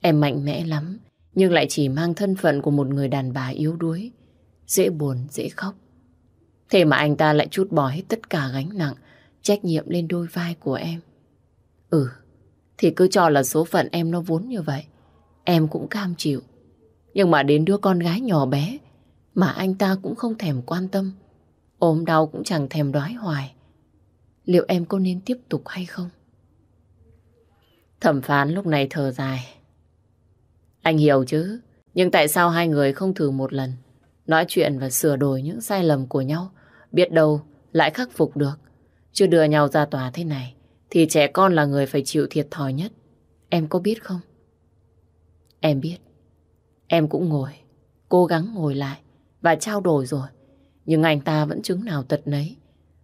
Em mạnh mẽ lắm, nhưng lại chỉ mang thân phận của một người đàn bà yếu đuối, dễ buồn, dễ khóc. Thế mà anh ta lại chút bỏ hết tất cả gánh nặng, trách nhiệm lên đôi vai của em. Ừ, thì cứ cho là số phận em nó vốn như vậy. Em cũng cam chịu. Nhưng mà đến đứa con gái nhỏ bé mà anh ta cũng không thèm quan tâm. ốm đau cũng chẳng thèm đoái hoài. Liệu em có nên tiếp tục hay không? Thẩm phán lúc này thở dài. Anh hiểu chứ, nhưng tại sao hai người không thử một lần nói chuyện và sửa đổi những sai lầm của nhau, biết đâu lại khắc phục được. Chưa đưa nhau ra tòa thế này, thì trẻ con là người phải chịu thiệt thòi nhất. Em có biết không? Em biết. Em cũng ngồi, cố gắng ngồi lại và trao đổi rồi. Nhưng anh ta vẫn chứng nào tật nấy.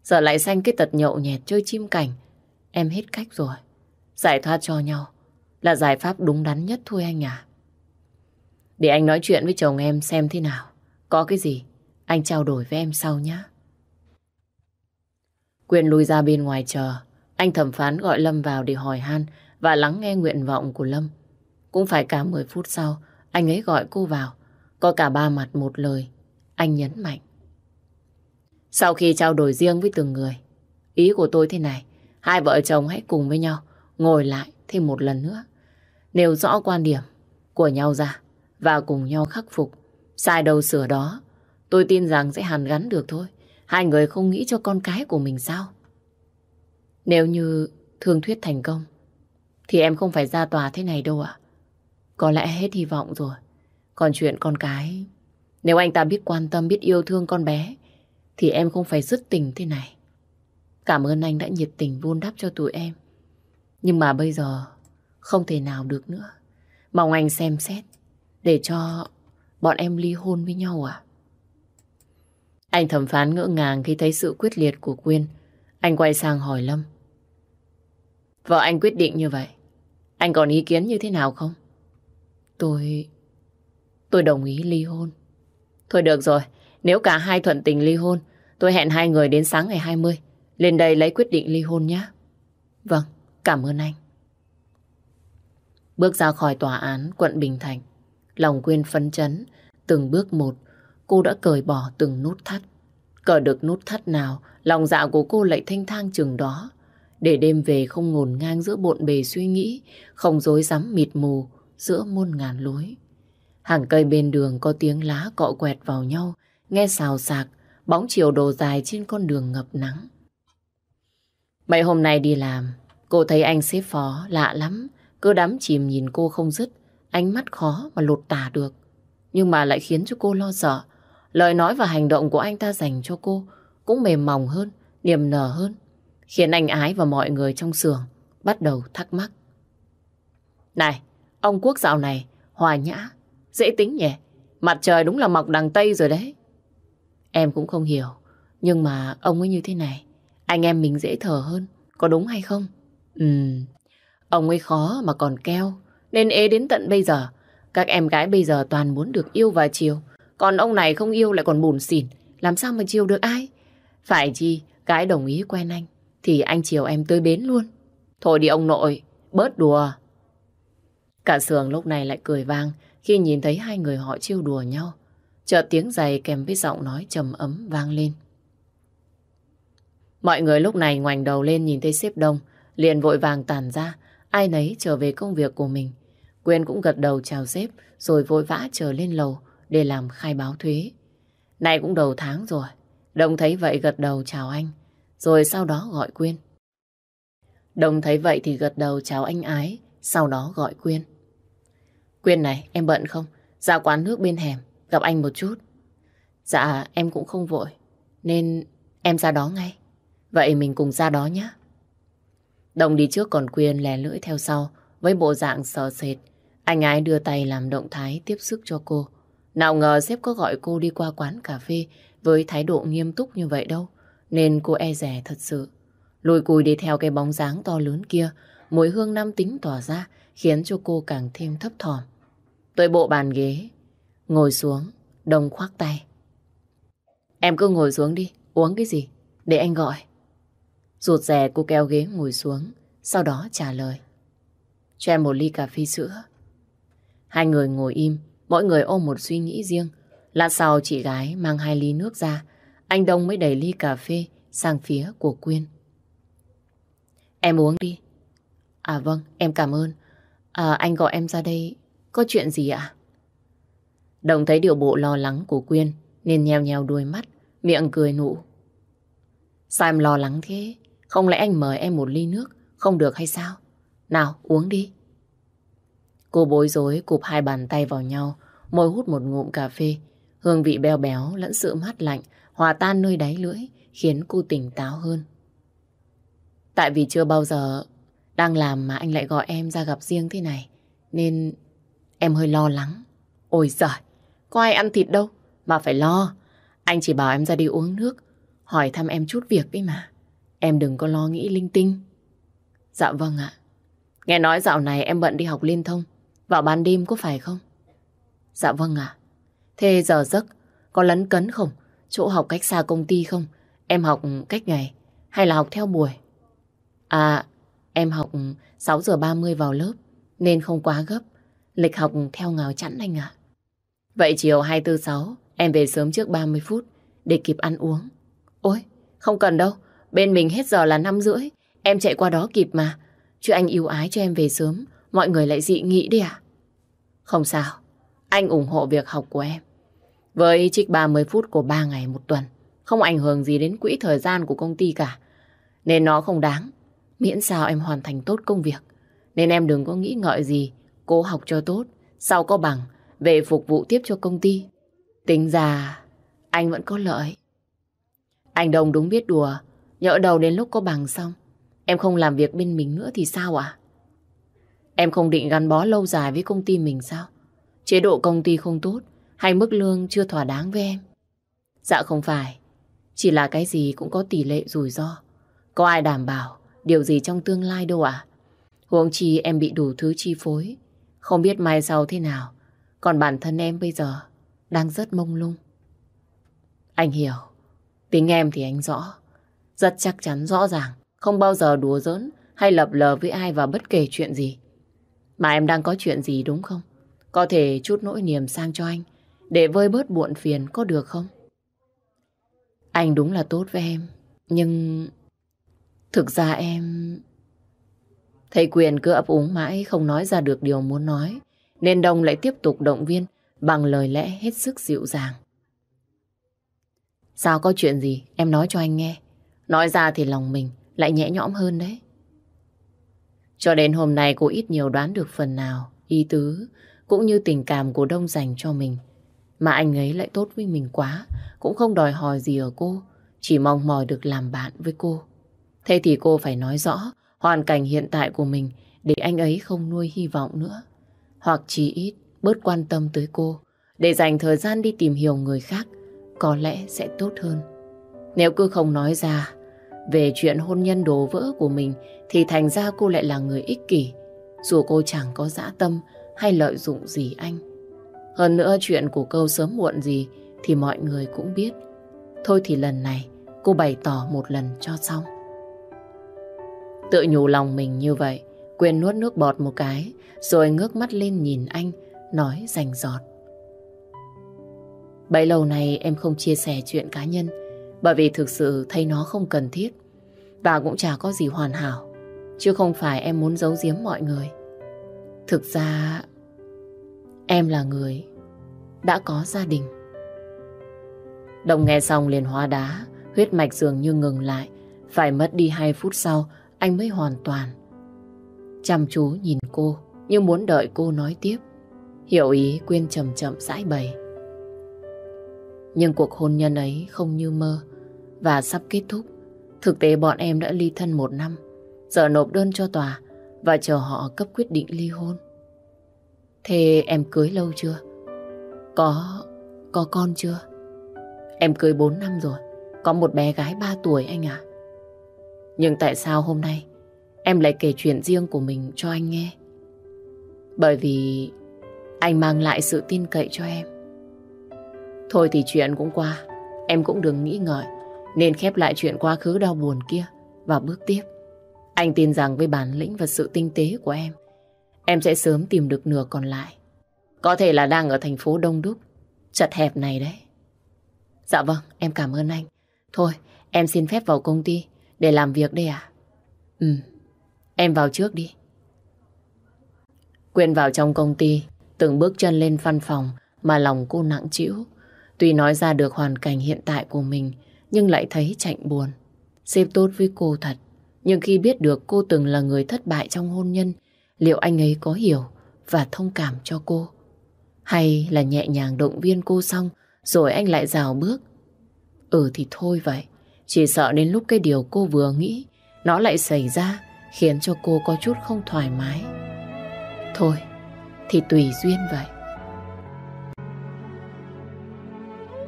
Giờ lại xanh cái tật nhậu nhẹt chơi chim cảnh. Em hết cách rồi. Giải thoát cho nhau là giải pháp đúng đắn nhất thôi anh à. Để anh nói chuyện với chồng em xem thế nào. Có cái gì, anh trao đổi với em sau nhé. Quyền lùi ra bên ngoài chờ. Anh thẩm phán gọi Lâm vào để hỏi han và lắng nghe nguyện vọng của Lâm. Cũng phải cả 10 phút sau, anh ấy gọi cô vào. Có cả ba mặt một lời. Anh nhấn mạnh. Sau khi trao đổi riêng với từng người, ý của tôi thế này, hai vợ chồng hãy cùng với nhau ngồi lại thêm một lần nữa. Nêu rõ quan điểm của nhau ra và cùng nhau khắc phục. Sai đâu sửa đó, tôi tin rằng sẽ hàn gắn được thôi. Hai người không nghĩ cho con cái của mình sao? Nếu như thương thuyết thành công, thì em không phải ra tòa thế này đâu ạ. Có lẽ hết hy vọng rồi. Còn chuyện con cái, nếu anh ta biết quan tâm, biết yêu thương con bé, thì em không phải dứt tình thế này. Cảm ơn anh đã nhiệt tình vun đắp cho tụi em. Nhưng mà bây giờ không thể nào được nữa. Mong anh xem xét để cho bọn em ly hôn với nhau à? Anh thẩm phán ngỡ ngàng khi thấy sự quyết liệt của Quyên. Anh quay sang hỏi Lâm. Vợ anh quyết định như vậy. Anh còn ý kiến như thế nào không? Tôi... Tôi đồng ý ly hôn. Thôi được rồi, nếu cả hai thuận tình ly hôn, tôi hẹn hai người đến sáng ngày 20. Lên đây lấy quyết định ly hôn nhé. Vâng, cảm ơn anh. Bước ra khỏi tòa án quận Bình Thành, lòng Quyên phấn chấn, từng bước một, cô đã cởi bỏ từng nút thắt. Cởi được nút thắt nào, lòng dạ của cô lại thanh thang chừng đó. Để đêm về không ngổn ngang giữa bộn bề suy nghĩ, không dối rắm mịt mù giữa muôn ngàn lối. Hàng cây bên đường có tiếng lá cọ quẹt vào nhau, nghe xào xạc, bóng chiều đồ dài trên con đường ngập nắng. Mấy hôm nay đi làm, cô thấy anh xếp phó lạ lắm, cứ đắm chìm nhìn cô không dứt, ánh mắt khó mà lột tả được. Nhưng mà lại khiến cho cô lo sợ, lời nói và hành động của anh ta dành cho cô cũng mềm mỏng hơn, niềm nở hơn, khiến anh ái và mọi người trong xưởng bắt đầu thắc mắc. Này, ông Quốc dạo này hòa nhã, dễ tính nhỉ? Mặt trời đúng là mọc đằng Tây rồi đấy. Em cũng không hiểu, nhưng mà ông ấy như thế này, anh em mình dễ thở hơn, có đúng hay không? Ừm, ông ấy khó mà còn keo, nên ế đến tận bây giờ. Các em gái bây giờ toàn muốn được yêu và chiều, còn ông này không yêu lại còn bùn xỉn, làm sao mà chiều được ai? Phải chi, gái đồng ý quen anh, thì anh chiều em tới bến luôn. Thôi đi ông nội, bớt đùa. Cả sườn lúc này lại cười vang khi nhìn thấy hai người họ chiêu đùa nhau. Chợt tiếng giày kèm với giọng nói trầm ấm vang lên. Mọi người lúc này ngoảnh đầu lên nhìn thấy xếp đông, liền vội vàng tàn ra, ai nấy trở về công việc của mình. Quyên cũng gật đầu chào sếp, rồi vội vã trở lên lầu để làm khai báo thuế. Này cũng đầu tháng rồi, Đông thấy vậy gật đầu chào anh, rồi sau đó gọi Quyên. Đông thấy vậy thì gật đầu chào anh ái, sau đó gọi Quyên. Quyên này, em bận không? Ra quán nước bên hẻm, gặp anh một chút. Dạ, em cũng không vội, nên em ra đó ngay. Vậy mình cùng ra đó nhé. Đồng đi trước còn Quyên lè lưỡi theo sau, với bộ dạng sợ sệt. Anh ái đưa tay làm động thái tiếp sức cho cô. Nào ngờ sếp có gọi cô đi qua quán cà phê với thái độ nghiêm túc như vậy đâu, nên cô e rẻ thật sự. Lùi cùi đi theo cái bóng dáng to lớn kia, mùi hương nam tính tỏa ra, khiến cho cô càng thêm thấp thỏm. tôi bộ bàn ghế, ngồi xuống, đồng khoác tay. Em cứ ngồi xuống đi, uống cái gì, để anh gọi. Rụt rè cô kéo ghế ngồi xuống, sau đó trả lời. Cho em một ly cà phê sữa. Hai người ngồi im, mỗi người ôm một suy nghĩ riêng. Lát sau chị gái mang hai ly nước ra, anh Đông mới đẩy ly cà phê sang phía của Quyên. Em uống đi. À vâng, em cảm ơn. À, anh gọi em ra đây, có chuyện gì ạ? Đồng thấy điều bộ lo lắng của Quyên, nên nheo nheo đuôi mắt, miệng cười nụ. Sao em lo lắng thế? Không lẽ anh mời em một ly nước, không được hay sao? Nào, uống đi. Cô bối rối cụp hai bàn tay vào nhau, môi hút một ngụm cà phê. Hương vị beo béo lẫn sự mát lạnh hòa tan nơi đáy lưỡi khiến cô tỉnh táo hơn. Tại vì chưa bao giờ đang làm mà anh lại gọi em ra gặp riêng thế này nên em hơi lo lắng. Ôi giời, có ai ăn thịt đâu mà phải lo. Anh chỉ bảo em ra đi uống nước hỏi thăm em chút việc đi mà. Em đừng có lo nghĩ linh tinh. Dạ vâng ạ. Nghe nói dạo này em bận đi học liên thông. Vào ban đêm có phải không? Dạ vâng ạ. Thế giờ giấc có lấn cấn không? Chỗ học cách xa công ty không? Em học cách ngày hay là học theo buổi? À, em học 6 giờ 30 vào lớp nên không quá gấp. Lịch học theo ngào chẵn anh ạ. Vậy chiều 246 em về sớm trước 30 phút để kịp ăn uống. Ôi, không cần đâu. Bên mình hết giờ là 5 rưỡi. Em chạy qua đó kịp mà. Chứ anh yêu ái cho em về sớm. Mọi người lại dị nghị đi à? Không sao. Anh ủng hộ việc học của em. Với trích 30 phút của 3 ngày một tuần. Không ảnh hưởng gì đến quỹ thời gian của công ty cả. Nên nó không đáng. Miễn sao em hoàn thành tốt công việc. Nên em đừng có nghĩ ngợi gì. Cố học cho tốt. Sau có bằng. Về phục vụ tiếp cho công ty. Tính ra, anh vẫn có lợi. Anh Đông đúng biết đùa. Nhỡ đầu đến lúc có bằng xong. Em không làm việc bên mình nữa thì sao ạ? Em không định gắn bó lâu dài với công ty mình sao? Chế độ công ty không tốt hay mức lương chưa thỏa đáng với em? Dạ không phải. Chỉ là cái gì cũng có tỷ lệ rủi ro. Có ai đảm bảo điều gì trong tương lai đâu ạ? Huống chi em bị đủ thứ chi phối. Không biết mai sau thế nào. Còn bản thân em bây giờ đang rất mông lung. Anh hiểu. Tính em thì anh rõ. Rất chắc chắn, rõ ràng. Không bao giờ đùa giỡn hay lập lờ với ai vào bất kể chuyện gì. Mà em đang có chuyện gì đúng không? Có thể chút nỗi niềm sang cho anh, để vơi bớt buồn phiền có được không? Anh đúng là tốt với em. Nhưng... Thực ra em... Thầy Quyền cứ ấp úng mãi không nói ra được điều muốn nói. Nên Đông lại tiếp tục động viên bằng lời lẽ hết sức dịu dàng. Sao có chuyện gì? Em nói cho anh nghe. Nói ra thì lòng mình lại nhẹ nhõm hơn đấy. Cho đến hôm nay cô ít nhiều đoán được phần nào ý tứ cũng như tình cảm của Đông dành cho mình. Mà anh ấy lại tốt với mình quá, cũng không đòi hỏi gì ở cô, chỉ mong mỏi được làm bạn với cô. Thế thì cô phải nói rõ hoàn cảnh hiện tại của mình để anh ấy không nuôi hy vọng nữa. Hoặc chỉ ít bớt quan tâm tới cô, để dành thời gian đi tìm hiểu người khác, có lẽ sẽ tốt hơn. Nếu cứ không nói ra về chuyện hôn nhân đổ vỡ của mình thì thành ra cô lại là người ích kỷ, dù cô chẳng có dã tâm hay lợi dụng gì anh. Hơn nữa chuyện của câu sớm muộn gì thì mọi người cũng biết. Thôi thì lần này cô bày tỏ một lần cho xong. Tự nhủ lòng mình như vậy, Quyên nuốt nước bọt một cái, rồi ngước mắt lên nhìn anh, nói rành giọt. Bấy lâu này em không chia sẻ chuyện cá nhân, bởi vì thực sự thấy nó không cần thiết, và cũng chả có gì hoàn hảo, chứ không phải em muốn giấu giếm mọi người. Thực ra, em là người đã có gia đình. Đồng nghe xong liền hóa đá, huyết mạch dường như ngừng lại, phải mất đi hai phút sau, anh mới hoàn toàn. Chăm chú nhìn cô, như muốn đợi cô nói tiếp. Hiểu ý Quyên chậm chậm giải bày. Nhưng cuộc hôn nhân ấy không như mơ và sắp kết thúc. Thực tế bọn em đã ly thân một năm, giờ nộp đơn cho tòa và chờ họ cấp quyết định ly hôn. Thế em cưới lâu chưa? Có... có con chưa? Em cưới 4 năm rồi, có một bé gái 3 tuổi anh ạ. Nhưng tại sao hôm nay em lại kể chuyện riêng của mình cho anh nghe? Bởi vì anh mang lại sự tin cậy cho em. Thôi thì chuyện cũng qua, em cũng đừng nghĩ ngợi, nên khép lại chuyện quá khứ đau buồn kia và bước tiếp. Anh tin rằng với bản lĩnh và sự tinh tế của em, em sẽ sớm tìm được nửa còn lại. Có thể là đang ở thành phố Đông Đúc, chật hẹp này đấy. Dạ vâng, em cảm ơn anh. Thôi, em xin phép vào công ty để làm việc đây à? Ừ, em vào trước đi. Quyên vào trong công ty, từng bước chân lên văn phòng mà lòng cô nặng trĩu. Tuy nói ra được hoàn cảnh hiện tại của mình, nhưng lại thấy chạnh buồn. Sếp tốt với cô thật, nhưng khi biết được cô từng là người thất bại trong hôn nhân, liệu anh ấy có hiểu và thông cảm cho cô? Hay là nhẹ nhàng động viên cô xong, rồi anh lại rào bước? Ừ thì thôi vậy, chỉ sợ đến lúc cái điều cô vừa nghĩ, nó lại xảy ra, khiến cho cô có chút không thoải mái. Thôi, thì tùy duyên vậy.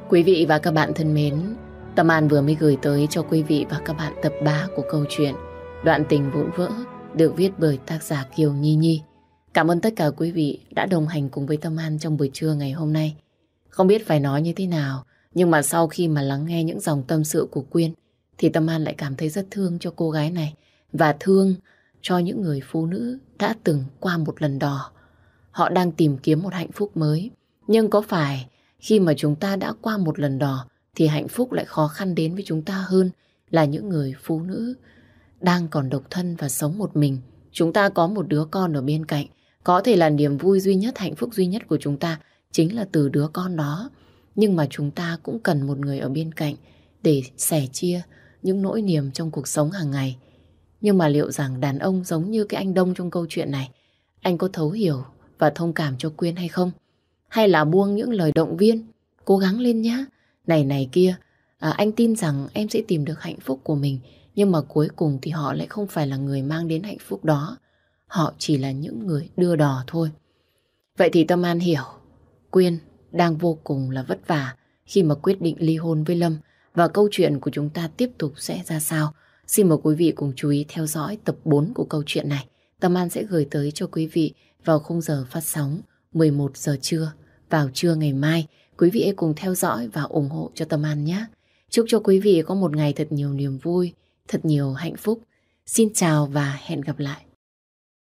Quý vị và các bạn thân mến, Tâm An vừa mới gửi tới cho quý vị và các bạn tập 3 của câu chuyện Đoạn tình vụn vỡ được viết bởi tác giả Kiều Nhi Nhi. Cảm ơn tất cả quý vị đã đồng hành cùng với Tâm An trong buổi trưa ngày hôm nay. Không biết phải nói như thế nào, nhưng mà sau khi mà lắng nghe những dòng tâm sự của Quyên, thì Tâm An lại cảm thấy rất thương cho cô gái này và thương cho những người phụ nữ đã từng qua một lần đò. Họ đang tìm kiếm một hạnh phúc mới. Nhưng có phải khi mà chúng ta đã qua một lần đò thì hạnh phúc lại khó khăn đến với chúng ta hơn là những người phụ nữ đang còn độc thân và sống một mình. Chúng ta có một đứa con ở bên cạnh. Có thể là niềm vui duy nhất, hạnh phúc duy nhất của chúng ta chính là từ đứa con đó. Nhưng mà chúng ta cũng cần một người ở bên cạnh để sẻ chia những nỗi niềm trong cuộc sống hàng ngày. Nhưng mà liệu rằng đàn ông giống như cái anh Đông trong câu chuyện này, anh có thấu hiểu và thông cảm cho Quyên hay không? Hay là buông những lời động viên, cố gắng lên nhá, này này kia, à, anh tin rằng em sẽ tìm được hạnh phúc của mình, nhưng mà cuối cùng thì họ lại không phải là người mang đến hạnh phúc đó. Họ chỉ là những người đưa đò thôi. Vậy thì Tâm An hiểu, Quyên đang vô cùng là vất vả khi mà quyết định ly hôn với Lâm và câu chuyện của chúng ta tiếp tục sẽ ra sao. Xin mời quý vị cùng chú ý theo dõi tập 4 của câu chuyện này. Tâm An sẽ gửi tới cho quý vị vào khung giờ phát sóng 11 giờ trưa vào trưa ngày mai. Quý vị hãy cùng theo dõi và ủng hộ cho Tâm An nhé. Chúc cho quý vị có một ngày thật nhiều niềm vui, thật nhiều hạnh phúc. Xin chào và hẹn gặp lại.